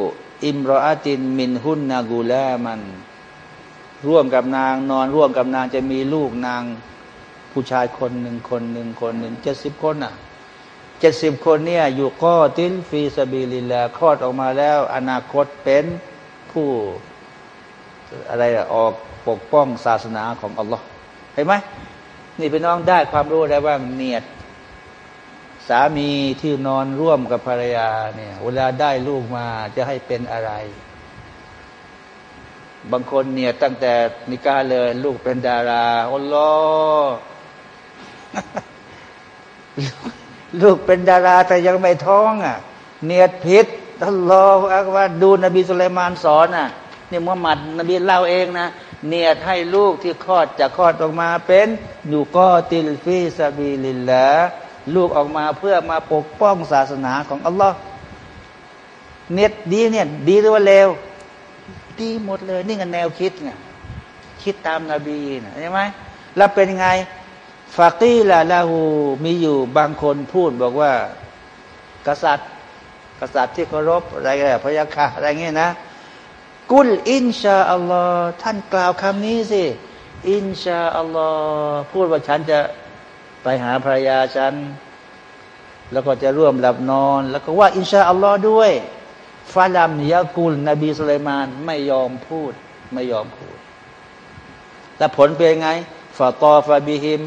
อิมรออาติน มินหุนนากูลามัน ร่วมกับนาง นอนร่วมกับนางจะมีลูกนาง ผู้ชายคนหนึ่งคนหนึ่งคนหนึ่งเจ็ดสิบคนอะเจ็ดสิบคนเนี่ย อยู่ก็ติลฟีสบีลิลาคลอดออกมาแล้ว อนาคตเป็นผู้อะไรอะออก ปกป้องศาสนาของอัลลอฮ์เห็นไหมนี่เป็นน้องได้ความรู้ได้ว่าเนียด สามีที่นอนร่วมกับภรรยาเนี่ยเวลาได้ลูกมาจะให้เป็นอะไร บางคนเนี่ยตั้งแต่นิกาเลยลูกเป็นดาราอัลลอฮ์ลูกเป็นดาราแต่ยังไม่ท้องอะ เนียดพิษอัลลอฮ์อักว่าดูนบีสุลัยมานสอนอะนี่มุฮัมมัดนบีเล่าเองนะ เนียดให้ลูกที่คลอดจะคลอดออกมาเป็นอยู่ก็ติลฟีซาบีลิลละลูกออกมาเพื่อมาปกป้องศาสนาของอัลลอฮ์เน็ตดีเนี่ยดีหรือว่าเลวดีหมดเลย นี่กันแนวคิดไงคิดตามนาบีนะใช่ไหมแล้วเป็นไงฟากีละลาหูมีอยู่บางคนพูดบอกว่า กษัตริย์ กษัตริย์ที่เคารพอะไรกันพยาคาอะไรเงี้ยนะ กุลอินชาอัลลอฮ์ท่านกล่าวคำนี้สิ อินชาอัลลอฮ์พูดว่าฉันจะไปหาภรรยาฉัน แล้วก็จะร่วมหลับนอน แล้วก็ว่า อินชาอัลลอฮ์ด้วยฟาลัมยากุล นบีสุลัยมานไม่ยอมพูด ไม่ยอมพูดแล้วผลเป็นไงฟาตอฟาบิฮิม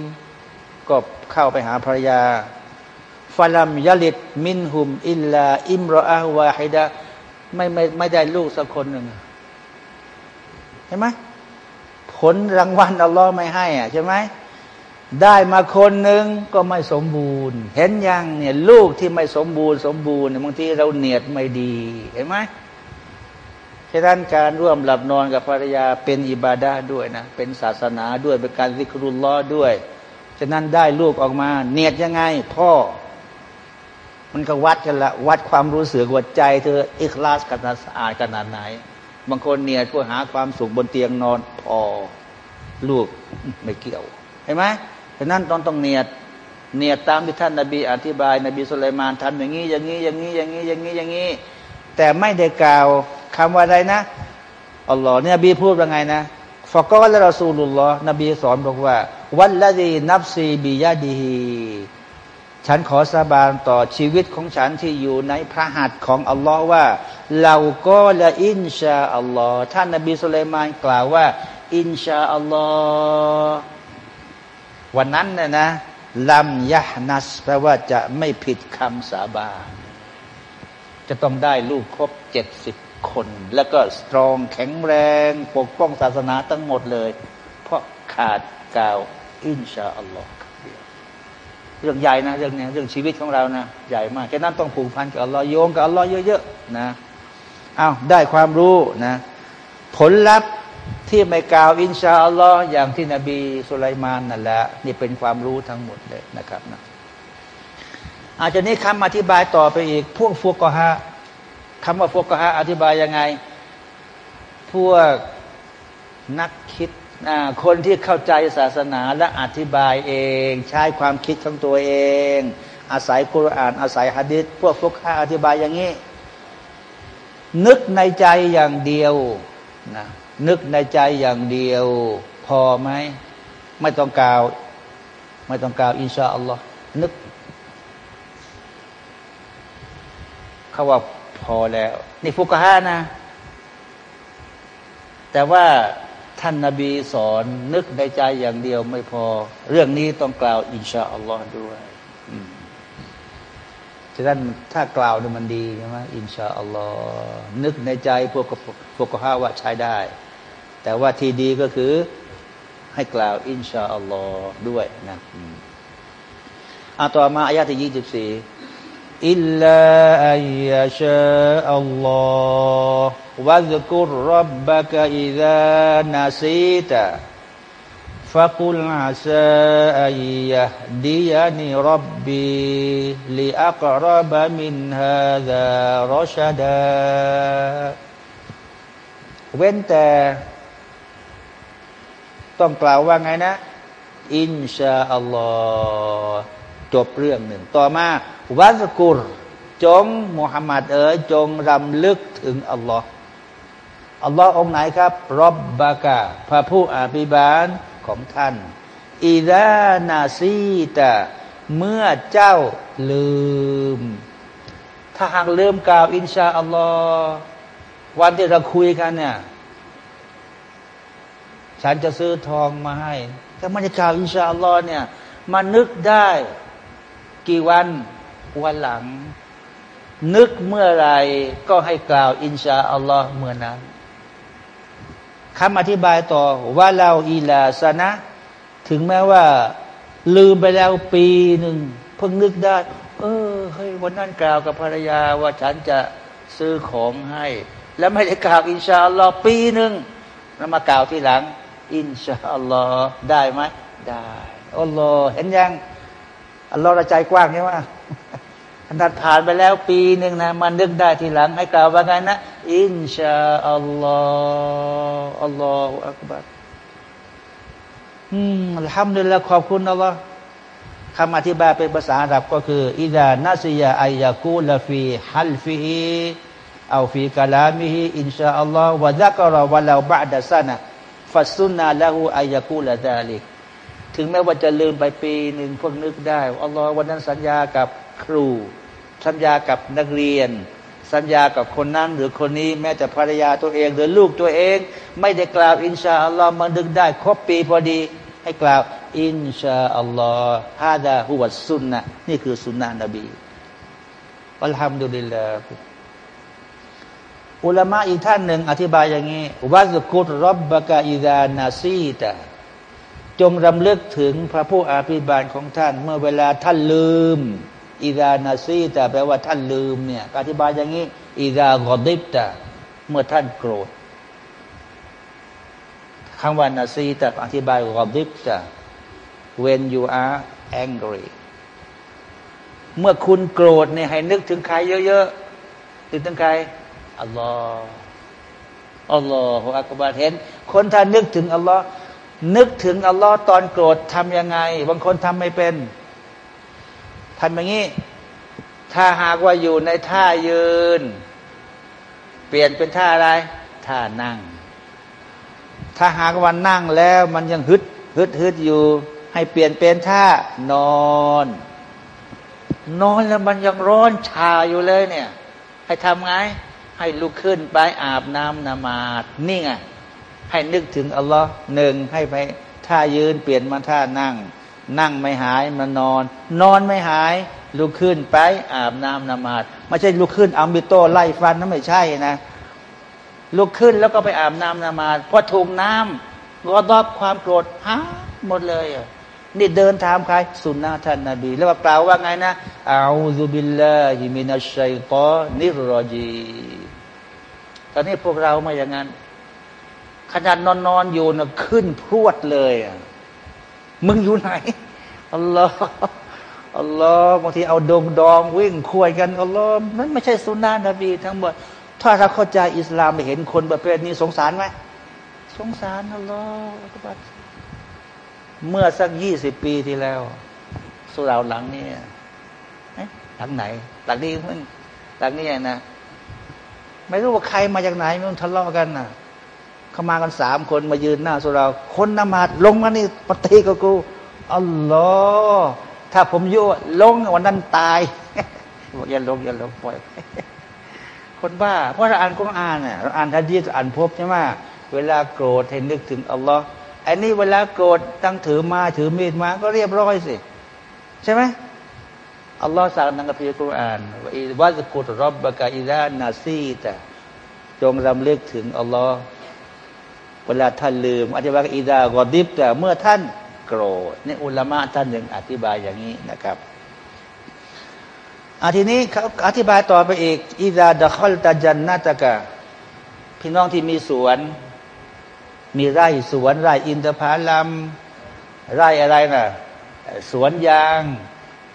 ก็เข้าไปหาภรรยาฟาลัมยาลิดมินหุม อิลลาอิมรออาวาฮิดะไม่ไม่ไม่ได้ลูกสักคนหนึ่ง เห็นไหมผลรางวัลอัลลอฮ์ไม่ให้อะใช่ไหมได้มาคนหนึ่งก็ไม่สมบูรณ์ เห็นยังเนี่ยลูกที่ไม่สมบูรณ์ สมบูรณ์บางทีเราเนียดไม่ดีเห็นไหมฉะนั้นการร่วมหลับนอนกับภรรยาเป็นอิบาดาด้วยนะเป็นศาสนาด้วยเป็นการวิครุลล้อด้วย ฉะนั้นได้ลูกออกมา เนียดยังไง พ่อ มันก็วัดกันละวัดความรู้สึกวัดใจเธออิคลาสกันสะอาดขนาดไหน บางคนเนียดเพื่อหาความสุขบนเตียงนอนพอลูกไม่เกี่ยวเห็นไหมฉะนั้นต้องต้องเนียดเนียดตามที่ท่านนาบีอธิบายนบีสุลัยมานทำอย่างนี้อย่างนี้อย่างนี้อย่างนี้อย่างนี้อย่างนี้ แต่ไม่ได้กล่าวคำว่าอะไรนะอัลลอฮ์เนี่ยนบีพูดว่าไงนะฟะกอลละรอซูลุลลอฮ์นบีสอนบอกว่า วันละดีนับซีบียาดีฮี ฉันขอสาบานต่อชีวิตของฉันที่อยู่ในพระหัตถ์ของอัลลอฮ์ว่าเราก็ละอินชาอัลลอฮ์ท่านนบีสุลัยมานกล่าวว่า อินชาอัลลอฮ์วันนั้นนี่ยนะลัมยะนัสแปลว่าจะไม่ผิดคำสาบานจะต้องได้ลูกครบเจ็ดสิบคน แล้วก็สตรองแข็งแรงปกป้องศาสนาทั้งหมดเลย เพราะขาดกล่าวอินชาอัลลอฮ์ เรื่องใหญ่นะเรื่องเนี้ยเรื่องชีวิตของเรานะใหญ่มากแค่นั้นต้องผูกพันกับอัลลอฮ์โยงกับอัลลอฮ์เยอะๆนะเอาได้ความรู้นะ ผลลัพธ์ที่ไม่กล่าวอินชาอัลลอฮ์อย่างที่นบีสุไลมานนั่นแหละนี่เป็นความรู้ทั้งหมดเลยนะครับนะอาจจะนี้คำอธิบายต่อไปอีก พวกฟุกฮะคำว่าฟุกฮะอธิบายยังไง พวกนักคิด คนที่เข้าใจศาสนาและอธิบายเอง ใช้ความคิดของตัวเอง อาศัยกุรอาน อาศัยฮะดิษพวกฟุกฮะอธิบายอย่างนี้ นึกในใจอย่างเดียวนะนึกในใจอย่างเดียว พอไหมไม่ต้องกล่าว ไม่ต้องกล่าวอินชาอัลลอฮ์นึกเขาว่าพอแล้ว นี่ฟุกฮะนะ แต่ว่า ท่านนาบีสอนนึกในใจอย่างเดียวไม่พอ เรื่องนี้ต้องกล่าวอินชาอัลลอฮ์ด้วยฉะนั้นถ้ากล่าวเนี่ยมันดีใช่ไหมอินชาอัลลอฮ์นึกในใจพวกพวกข้าว่าใช้ได้ แต่ว่าที่ดีก็คือให้กล่าวอินชาอัลลอฮ์ด้วยนะอาต่อมาอายะที่ยี่สิบสี่อิลลาอัยยา วัซกุรรับบักะอิดานาซีตะฟะกุลอาซาอัยยะดียานิรับบีลีอักรบะมินฮาดารชดาเว้นแต่ ต้องกล่าวว่าไงนะ อินชาอัลลอฮ์จบเรื่องหนึ่ง ต่อมาวัซกุรจงมุฮัมมัดเอ๋ยจงรำลึกถึงอัลลอฮ์ อัลลอฮ์องไหนครับรอบบากาพระผู้อภิบาลของท่านอิดานาซีตะเมื่อเจ้าลืม ถ้าหากลืมกล่าวอินชาอัลลอฮ์วันที่เราคุยกันเนี่ย ฉันจะซื้อทองมาให้ ถ้ามันจะกล่าวอินชาอัลลอฮ์เนี่ยมานึกได้กี่วันวันหลัง นึกเมื่อไรก็ให้กล่าวอินชาอัลลอฮ์เมื่อนั้น คำอธิบายต่อว่าเราอีลาสนะ ถึงแม้ว่า ลืมไปแล้วปีหนึ่งเพิ่งนึกได้ เออเฮ้ยวันนั้นกล่าวกับภรรยาว่าฉันจะซื้อของให้ แล้วไม่ได้กล่าวอินชาอัลลอฮ์ปีหนึ่งแล้วมากล่าวทีหลัง อินชาอัลลอฮ์ได้ไหมได้อัลลอฮ์เห็นยังอัลลอฮ์ใจกว้างใช่ไหม ขนาดผ่านไปแล้วปีหนึ่งนะมันนึกได้ทีหลัง ให้กล่าวว่าไงนะ อินชาอัลลอฮ์อัลลอฮฺอักบัรอืมทำเลยละขอบคุณอัลลอฮ์คำอธิบายเป็นภาษาอาหรับก็คือإذا نسي أن يقول في حلفه أو في كلامه إن شاء الله وذكر ولو بعد سنة فالسنة له أن يقول ذلك ถึงแม้ว่าจะลืมไปปีหนึ่งพอนึกได้อัลลอฮ์วันนั้นสัญญากับ ครู สัญญากับนักเรียน สัญญากับคนนั้นหรือคนนี้แม้แต่ภรรยาตัวเอง หรือลูกตัวเอง ไม่ได้กล่าวอินชาอัลลอฮ์มันดึกได้ครบปีพอดี ให้กล่าว อินชาอัลลอฮ์ฮาดาฮุวัสซุนนะนี่คือสุนนะนบีอัลฮัมดุลิลลาห์อุลามะอีกท่านหนึ่งอธิบายอย่างนี้วัสกุตรบบกะอิดานาซีตะจงรำลึกถึงพระผู้อาภิบาลของท่าน เมื่อเวลาท่านลืม อิดานาซีแต่แปลว่าท่านลืมเนี่ยอธิบายอย่างนี้อิดากอดิบตะเมื่อท่านโกรธคำว่านาซีแต่อธิบายกอดิบตะ when you are angry เมื่อคุณโกรธเนี่ยให้นึกถึงใครเยอะๆนึกถึงใครอัลลอฮ์อัลลอฮฺอักบารเห็น คนถ้านึกถึงอัลลอฮ์นึกถึงอัลลอฮ์ตอนโกรธทำยังไง บางคนทำไม่เป็น ทำอย่างนี้ ถ้าหากว่าอยู่ในท่ายืน เปลี่ยนเป็นท่าอะไร ท่านั่ง ถ้าหากว่านั่งแล้วมันยังฮึดฮึดฮึดอยู่ ให้เปลี่ยนเป็นท่านอน นอนแล้วมันยังร้อนชาอยู่เลยเนี่ย ให้ทำไง ให้ลุกขึ้นไปอาบน้ำนมาดนี่ไงให้นึกถึงอัลลอฮ์หนึ่งให้ไปท่ายืนเปลี่ยนมาท่านั่ง นั่งไม่หายมานอน นอนไม่หายลุกขึ้นไปอาบน้ำนมาดไม่ใช่ลุกขึ้นเอามิโต้ไล่ฟันนั่นไม่ใช่นะลุกขึ้นแล้วก็ไปอาบน้ำนมาดพอถูกน้ำรอดอบความโกรธฮะหมดเลยอะนี่เดินตามใครสุนนะท่านนาบี แล้วกล่าวว่าไงนะأعوذ بالله من الشيطان الرجيمอนนี้พวกเรามาอย่างนั้นขนาดนอนนอนอยู่นะขึ้นพรวดเลยอะ มึงอยู่ไหนอัลลอฮ์อัลลอฮ์บางทีเอาดงดองวิ่งคุยกันอัลลอฮ์นั่นไม่ใช่สุนนะนบีทั้งหมด ถ้าเราเข้าใจอิสลามไปเห็นคนประเภทนี้สงสารไหมสงสารอัลลอฮ์เมื่อสักยี่สิบปีที่แล้วสุราหลังนี้หลังไหน หลังนี้มันหลังนี้นะไม่รู้ว่าใครมาจากไหนมันทะเลาะกันน่ะ เขามากันสามคนมายืนหน้าสุราคนนมาดลงมานี่ปฏิกับกูอัลลอฮ์ถ้าผมยั่วลงวันนั้นตายบอกอย่าลงอย่าลงปล่อย คนบ้า เพราะเราอ่านกุรอานเนี่ยเราอ่านทัดีอ่านพบใช่ไหมเวลาโกรธให้นึกถึงอัลลอฮ์อันนี้เวลาโกรธตั้งถือมาถือมีดมาก็เรียบร้อยสิ ใช่ไหมอัลลอฮ์สั่งในคัมภีร์กุรอานว่าวะสกุตรบบกะอิดานาซีตะจงรำลึกถึงอัลลอฮ์ เวลาท่านลืม อธิบายอิดากอดิบแต่เมื่อท่านโกรธนี่อุลามะท่านหนึ่งอธิบายอย่างนี้นะครับอาทีนี้เขาอธิบายต่อไปอีกอิดาดะคอลตาจันนาตะกะ พี่น้องที่มีสวน มีไร่สวนไร่อินทผลัมไร่อะไรนะ่ะสวนยาง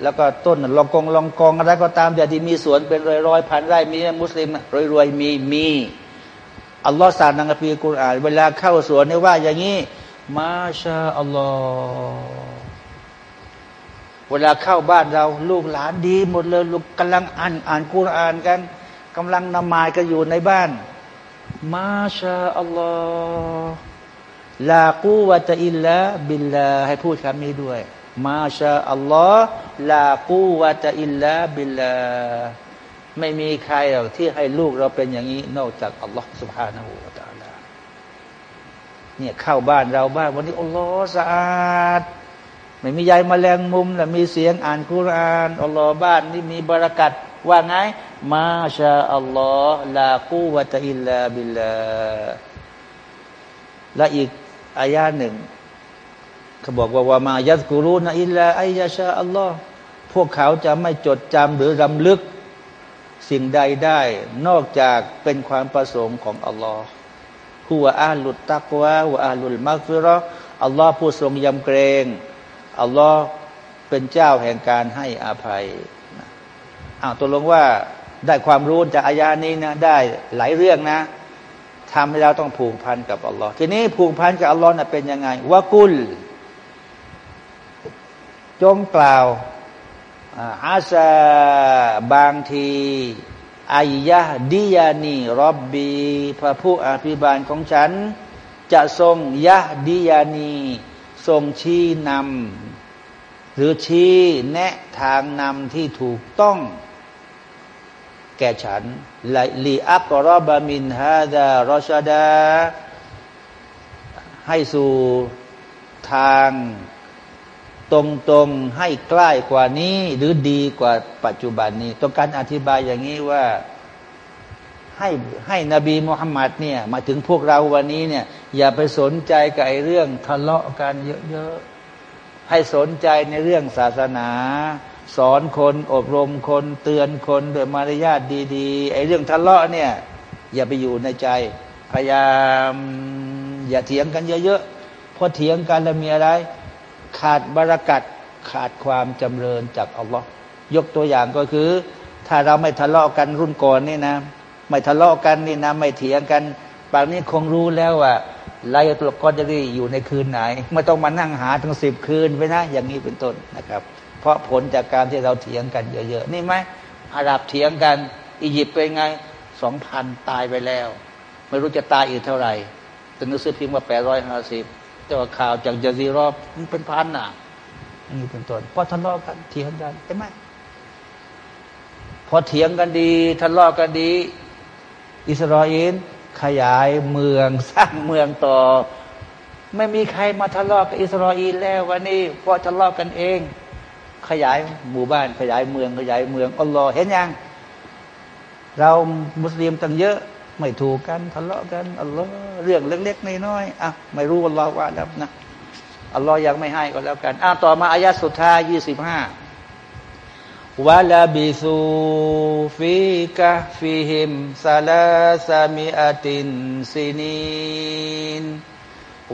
แล้วก็ต้นลองกองลองกองอะไรก็ตามแต่ที่มีสวนเป็นร้อยร้อยพันไร่มีมุสลิมรวยรวยมีมี อัลลอฮ์สั่งในคัมภีร์กุรอานเวลาเข้าสวนนี่ว่า อย่างนี้ มาชาอัลลอฮ์เวลาเข้าบ้านเราลูกหลานดีหมดเลยลูกกำลังอ่านอ่านกุรอานกันกำลังนมายกันอยู่ในบ้าน มาชาอัลลอฮ์ลากูวะตะอิลละบิลลาให้พูดคำนี้ด้วย มาชาอัลลอฮ์ลากูวะตะอิลละบิลลา ไม่มีใครหรอกที่ให้ลูกเราเป็นอย่างนี้ นอกจากอัลลอฮ์สุบฮานาหูตาลาเนี่ยเข้าบ้านเราบ้านวันนี้อัลลอฮ์สะอาด ไม่มียายมแมลงมุมแต่มีเสียงอ่านคุรานอัลลอฮ์บ้านนี่มีบรากัดว่าไง มาชาอัลลอฮ์ลากูวะตอิลลาบิลลาและอีกอายาหนึ่งเขาบอกว่าวามายัดกุรุนอิลลาอายาชาอัลลอฮ์พวกเขาจะไม่จดจำหรือรำลึก สิ่งใดได้นอกจากเป็นความประสงค์ของอัลลอฮ์หัวอาลุตตักวะหัวอาลุลมักฟิรออัลลอฮ์ผู้ทรงยำเกรงอัลลอฮ์เป็นเจ้าแห่งการให้อภัยอ้าวตกลงว่าได้ความรู้จากอายานี้นะได้หลายเรื่องนะทำให้เราต้องผูกพันกับอัลลอฮ์ทีนี้ผูกพันกับอัลลอฮ์นะเป็นยังไงวะกุล จงกล่าว อาซาบางทีอายะดิยานีรอบบี พระผู้อภิบาลของฉัน จะทรงยะดิยานีทรงชี้นำหรือชี้แนะทางนำที่ถูกต้อง แก่ฉันลีอักรอบามินฮาดารอชดาให้สู่ทาง ตรงๆให้ใกล้กว่านี้ หรือดีกว่าปัจจุบันนี้ ต้องการอธิบายอย่างนี้ว่าให้ให้นบีมุฮัมมัดเนี่ยมาถึงพวกเราวันนี้เนี่ย อย่าไปสนใจกับไอ้เรื่องทะเลาะกันเยอะๆให้สนใจในเรื่องศาสนา สอนคนอบรมคนเตือนคนโดยมารยาทดีๆไอ้เรื่องทะเลาะเนี่ย อย่าไปอยู่ในใจ พยายามอย่าเถียงกันเยอะๆพราะเถียงกันแล้วมีอะไร ขาดบรากัดขาดความจำเริญจากอัลลอฮ์ยกตัวอย่างก็คือ ถ้าเราไม่ทะเลาะกันรุ่นก่อนนี่นะ ไม่ทะเลาะกันนี่นะ ไม่เถียงกันป่านนี้คงรู้แล้วว่าลายตุลกอจะได้อยู่ในคืนไหนไม่ต้องมานั่งหาถึงสิบคืนไปนะ อย่างนี้เป็นต้นนะครับ เพราะผลจากการที่เราเถียงกันเยอะๆนี่ไหมอาหรับเถียงกัน อียิปต์เป็นไงสองพันตายไปแล้ว ไม่รู้จะตายอีกเท่าไหร่แต่นึกซื้อพิมพ์ว่าแปดร้อยห้าสิบ แต่ว่าข่าวจากจาซีรอบมันเป็นพันอะนี่เป็นต้นพราะทะเลาะกันเถียงกันใช่ไหมพอเถียงกันดีทะเลาะกันดี อิสราเอลขยายเมืองสร้างเมืองต่อ ไม่มีใครมาทะเลาะกับอิสราเอลแล้ววันนี้พราะทะเลาะกันเอง ขยายหมู่บ้านขยายเมืองขยายเมืองอัลลอฮ์เห็นยังเรามุสลิมตั้งเยอะ ไม่ถูกกันทะเลาะกันอัลลอฮ์เรื่องเล็กๆน้อยๆอะไม่รู้อัลลอฮ์ว่าแล้วนะอัลลอฮ์ยังไม่ให้ก็แล้วกันอะต่อมาอายะสุดท้ายยี่สิบห้าولبثوا في كهفهم ثلاث مائة سنين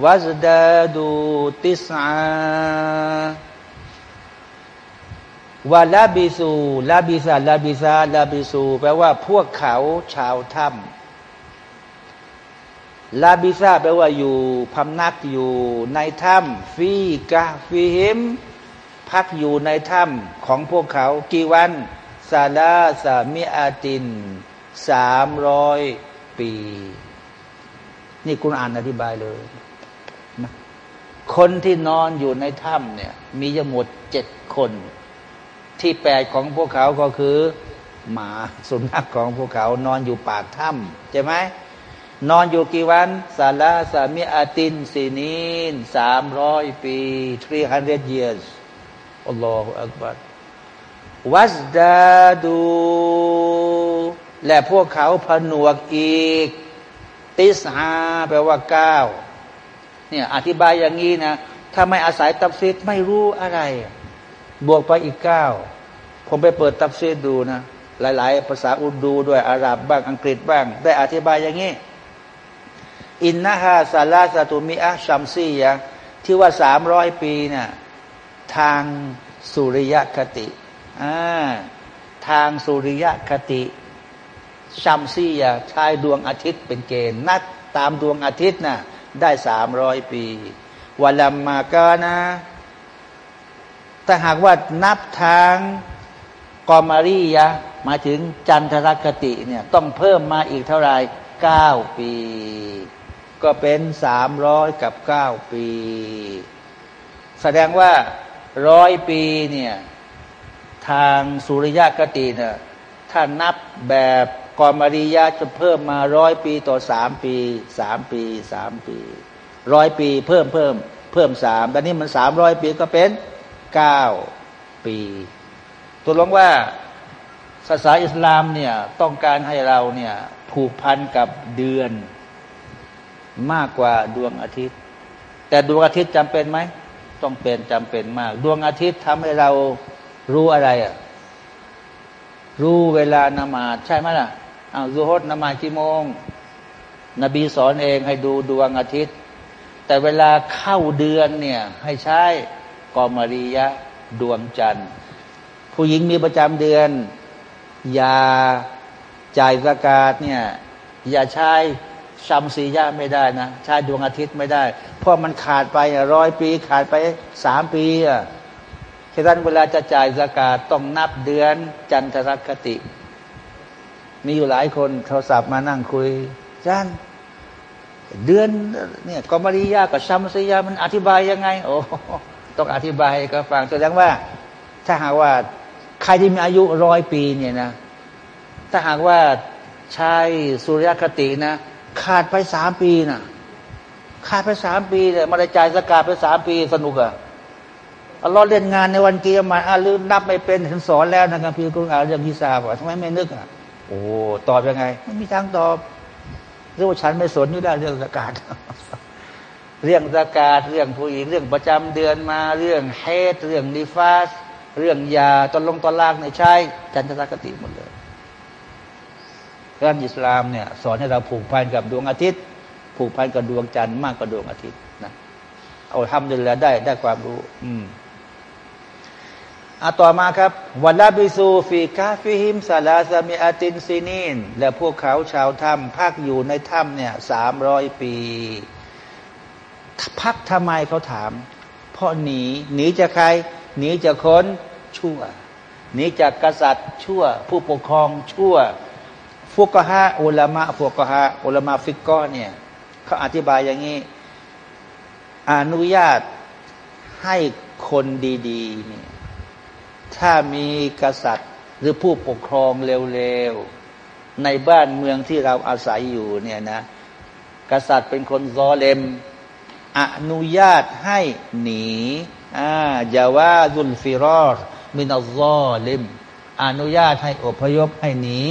وازدادوا تسعا ولبثوا لبث لبث لبثواแปลว่าพวกเขาชาวถ้ำ ลาบิซาแปลว่าอยู่พำนักอยู่ในถ้ำฟีกะฟีหิม พักอยู่ในถ้ำของพวกเขากี่วันซาลาสามิอาตินสามร้อยปี นี่คุณอ่านอธิบายเลยนะคนที่นอนอยู่ในถ้ำเนี่ย มียหมดเจ็ดคน ที่แปดของพวกเขาก็คือ หมาสุนัขของพวกเขานอนอยู่ปากถ้ำใช่ไหม นอนอยู่กี่วันสาลาสามีอาตินสีนีนสามร้อยปี300 years อัลลอฮฺอักบัรวัสดาดู และพวกเขาผนวกอีก ติสฮาแปลว่าเก้าเนี่ยอธิบายอย่างนี้นะ ถ้าไม่อาศัยตับซิดไม่รู้อะไร บวกไปอีกเก้าผมไปเปิดตับซีดดูนะ หลาย ๆ ภาษาอุดูด้วยอาหรับบ้างอังกฤษบ้าง ได้อธิบายอย่างนี้ อินนาฮาซาลาสตุมิอะชัมซียะที่ว่าสามร้อยปีเนี่ยทางสุริยคติอ่าทางสุริยคติชัมซียะใช้ดวงอาทิตย์เป็นเกณฑ์นัดตามดวงอาทิตย์นะ่ะได้สามร้อยปีวัลัมมากานะถ้าหากว่านับทางกอมารียะมาถึงจันทรคติเนี่ยต้องเพิ่มมาอีกเท่าไหรเก้าปี ก็เป็นสามร้อยกับเก้าปี แสดงว่าร้อยปีเนี่ยทางสุริยคติเนี่ยถ้านับแบบกอมารียะจะเพิ่มมาร้อยปีต่อสามปีสามปีสามปีร้อยปีเพิ่มเพิ่มเพิ่มสามตอนนี้มันสามร้อยปีก็เป็นเก้าปีตัวลงว่าศาสนาอิสลามเนี่ยต้องการให้เราเนี่ยผูกพันกับเดือน มากกว่าดวงอาทิตย์ แต่ดวงอาทิตย์จำเป็นไหมต้องเป็นจำเป็นมาก ดวงอาทิตย์ทำให้เรารู้อะไรอะรู้เวลานมาดใช่ไหมล่ะอ้าวซูฮดนมาดกี่โมง นบีสอนเองให้ดูดวงอาทิตย์ แต่เวลาเข้าเดือนเนี่ยให้ใช้กอมารียะดวงจันทร์ ผู้หญิงมีประจำเดือนยาจ่ายสกาดเนี่ยอย่าใช้ ชัมซียะไม่ได้นะใช้ดวงอาทิตย์ไม่ได้ เพราะมันขาดไปร้อยปีขาดไปสามปีอะฉะนั้นเวลาจะจ่ายสกาดต้องนับเดือนจันทรคติ มีอยู่หลายคนโทรศัพท์มานั่งคุยจันเดือนเนี่ยกอมาริยากับชัมซียามันอธิบายยังไง โอ้ต้องอธิบายก็ฟังแสดงว่า ถ้าหากว่าใครที่มีอายุร้อยปีเนี่ยนะ ถ้าหากว่าใช้สุริยคตินะ ขาดไปสามปีนะขาดไปสามปีเลยมาได้จ่ายสกาดไปสามปีสนุกอะอัลลอฮ์เล่นงานในวันเกียรมาอาลืมนับไม่เป็นฉันสอนแล้วนะครับพี่กุณอ่านเรื่องฮิซาบอกทำไมไม่นึกอะโอ้ตอบยังไง ไม่มีทางตอบเรื่องว่าฉันไม่สนอยู่ได้เรื่องสกาดเรื่องสกาดเรื่องผู้หญิงเรื่องประจำเดือนมาเรื่องเฮตเรื่องนิฟาสเรื่องยาตอนลงตอนล่างในใช้จันทรคติหมดเลย ร่านอิสลามเนี่ยสอนให้เราผูกพันกับดวงอาทิตย์ ผูกพันกับดวงจันทร์มากกว่าดวงอาทิตย์นะเอาทำดีแล้วได้ได้ความรู้ อืมอาต่อมาครับวันลาบิซูฟีกาฟิฮิมซาลาซามีอาตินซีนีนและพวกเขาชาวถ้ำพักอยู่ในถ้ำเนี่ยสามร้อยปี พักทำไมเขาถาม เพราะหนีหนีจากใคร หนีจากคนชั่ว หนีจากกษัตริย์ชั่ว ผู้ปกครองชั่ว ฟุกฮะอุลามะฟุกฮะอุลามะฟิกกอเนี่ยเขาอธิบายอย่างนี้ อนุญาตให้คนดีๆเนี่ยถ้ามีกษัตริย์หรือผู้ปกครองเร็วๆ ในบ้านเมืองที่เราอาศัยอยู่เนี่ยนะ กษัตริย์เป็นคนซอเลม อนุญาตให้หนีอ่าอย่าว่าซุลฟิรอรมินัลซอเลมอนุญาตให้อพยพให้หนี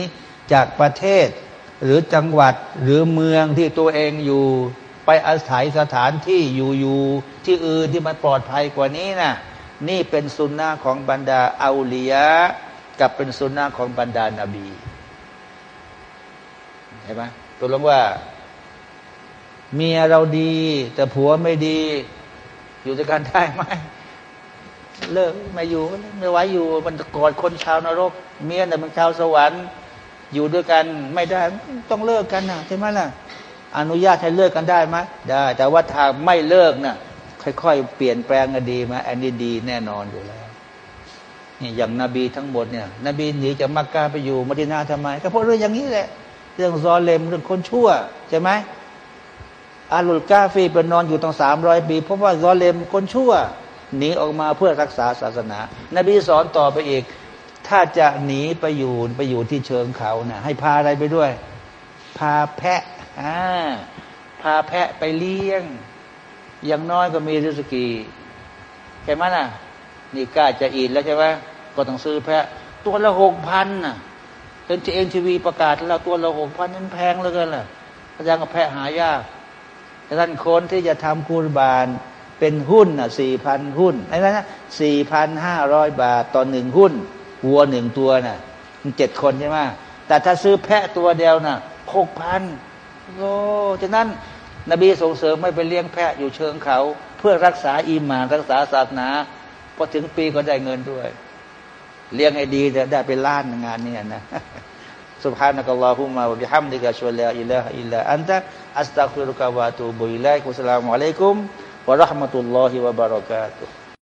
จากประเทศ หรือจังหวัดหรือเมืองที่ตัวเองอยู่ ไปอาศัยสถานที่อยู่อยู่ที่อื่นที่มันปลอดภัยกว่านี้นะนี่เป็นสุนนะของบรรดาอาลียะกับเป็นสุนนะของบรรดานาบีเห็นไหมตัวลงว่า เมียเราดี แต่ผัวไม่ดี อยู่ด้วยกันได้ไหมเลิกไม่อยู่ไม่ไหวอยู่มันกอดคนชาวนรก เมียแต่มันชาวสวรรค์ อยู่ด้วยกันไม่ได้ต้องเลิกกันนะใช่ไหมล่ะ อนุญาตให้เลิกกันได้ไหมได้ แต่ว่าถ้าไม่เลิกนะ่ะค่อยๆ เปลี่ยนแปลงกันดีไหมอันนี้ดีแน่นอนอยู่แล้วนี่อย่างนบีทั้งหมดเนี่ย นบีหนีจากมักกะไปอยู่มดินาทำไม ก็เพราะเรื่องอย่างนี้แหละ เรื่องซอเลมเรื่องคนชั่วใช่ไหมอาลุลกาฟีเป็นนอนอยู่ตั้งสามร้อยปี เพราะว่าซอเลมคนชั่วหนีออกมาเพื่อรักษาศาสนา นบีสอนต่อไปอีก ถ้าจะหนีไปอยู่ไปอยู่ที่เชิงเขานะ่ะ ให้พาอะไรไปด้วย พาแพะอ่าพาแพะไปเลี้ยง อย่างน้อยก็มีริสกีใช่ไหมน่ะ นี่กล้าจะอินแล้วใช่ไหมก็ต้องซื้อแพะ ตัวละหกพันน่ะเป็นทีเอ็นทีวีประกาศแล้วตัวละหกพันนั้นแพงเหลือเกินล่ะพระเจ้าก็แพะหายากแต่ท่านคนที่จะทำคูรบานเป็นหุ้นอะสี่พันหุ้นไอ้นั่นนะสี่พันห้าร้อยบาทต่อหนึ่งหุ้น วัวหนึ่งตัวน่ะมันเจ็ดคนใช่ไหมแต่ถ้าซื้อแพะตัวเดียวน่ะหกพันโอ้ฉะนั้น นบีส่งเสริมไม่ไปเลี้ยงแพะอยู่เชิงเขา เพื่อรักษาอีมานรักษาศาสนาพอถึงปีก็ได้เงินด้วย เลี้ยงไอ้ดีจะได้เป็นล้านงานนี้นะ سبحانك اللهم وبحمدك أشهد أن لا إله إلا أنت أستغفرك وأتوب إليك والسلام عليكم ورحمة الله وبركاته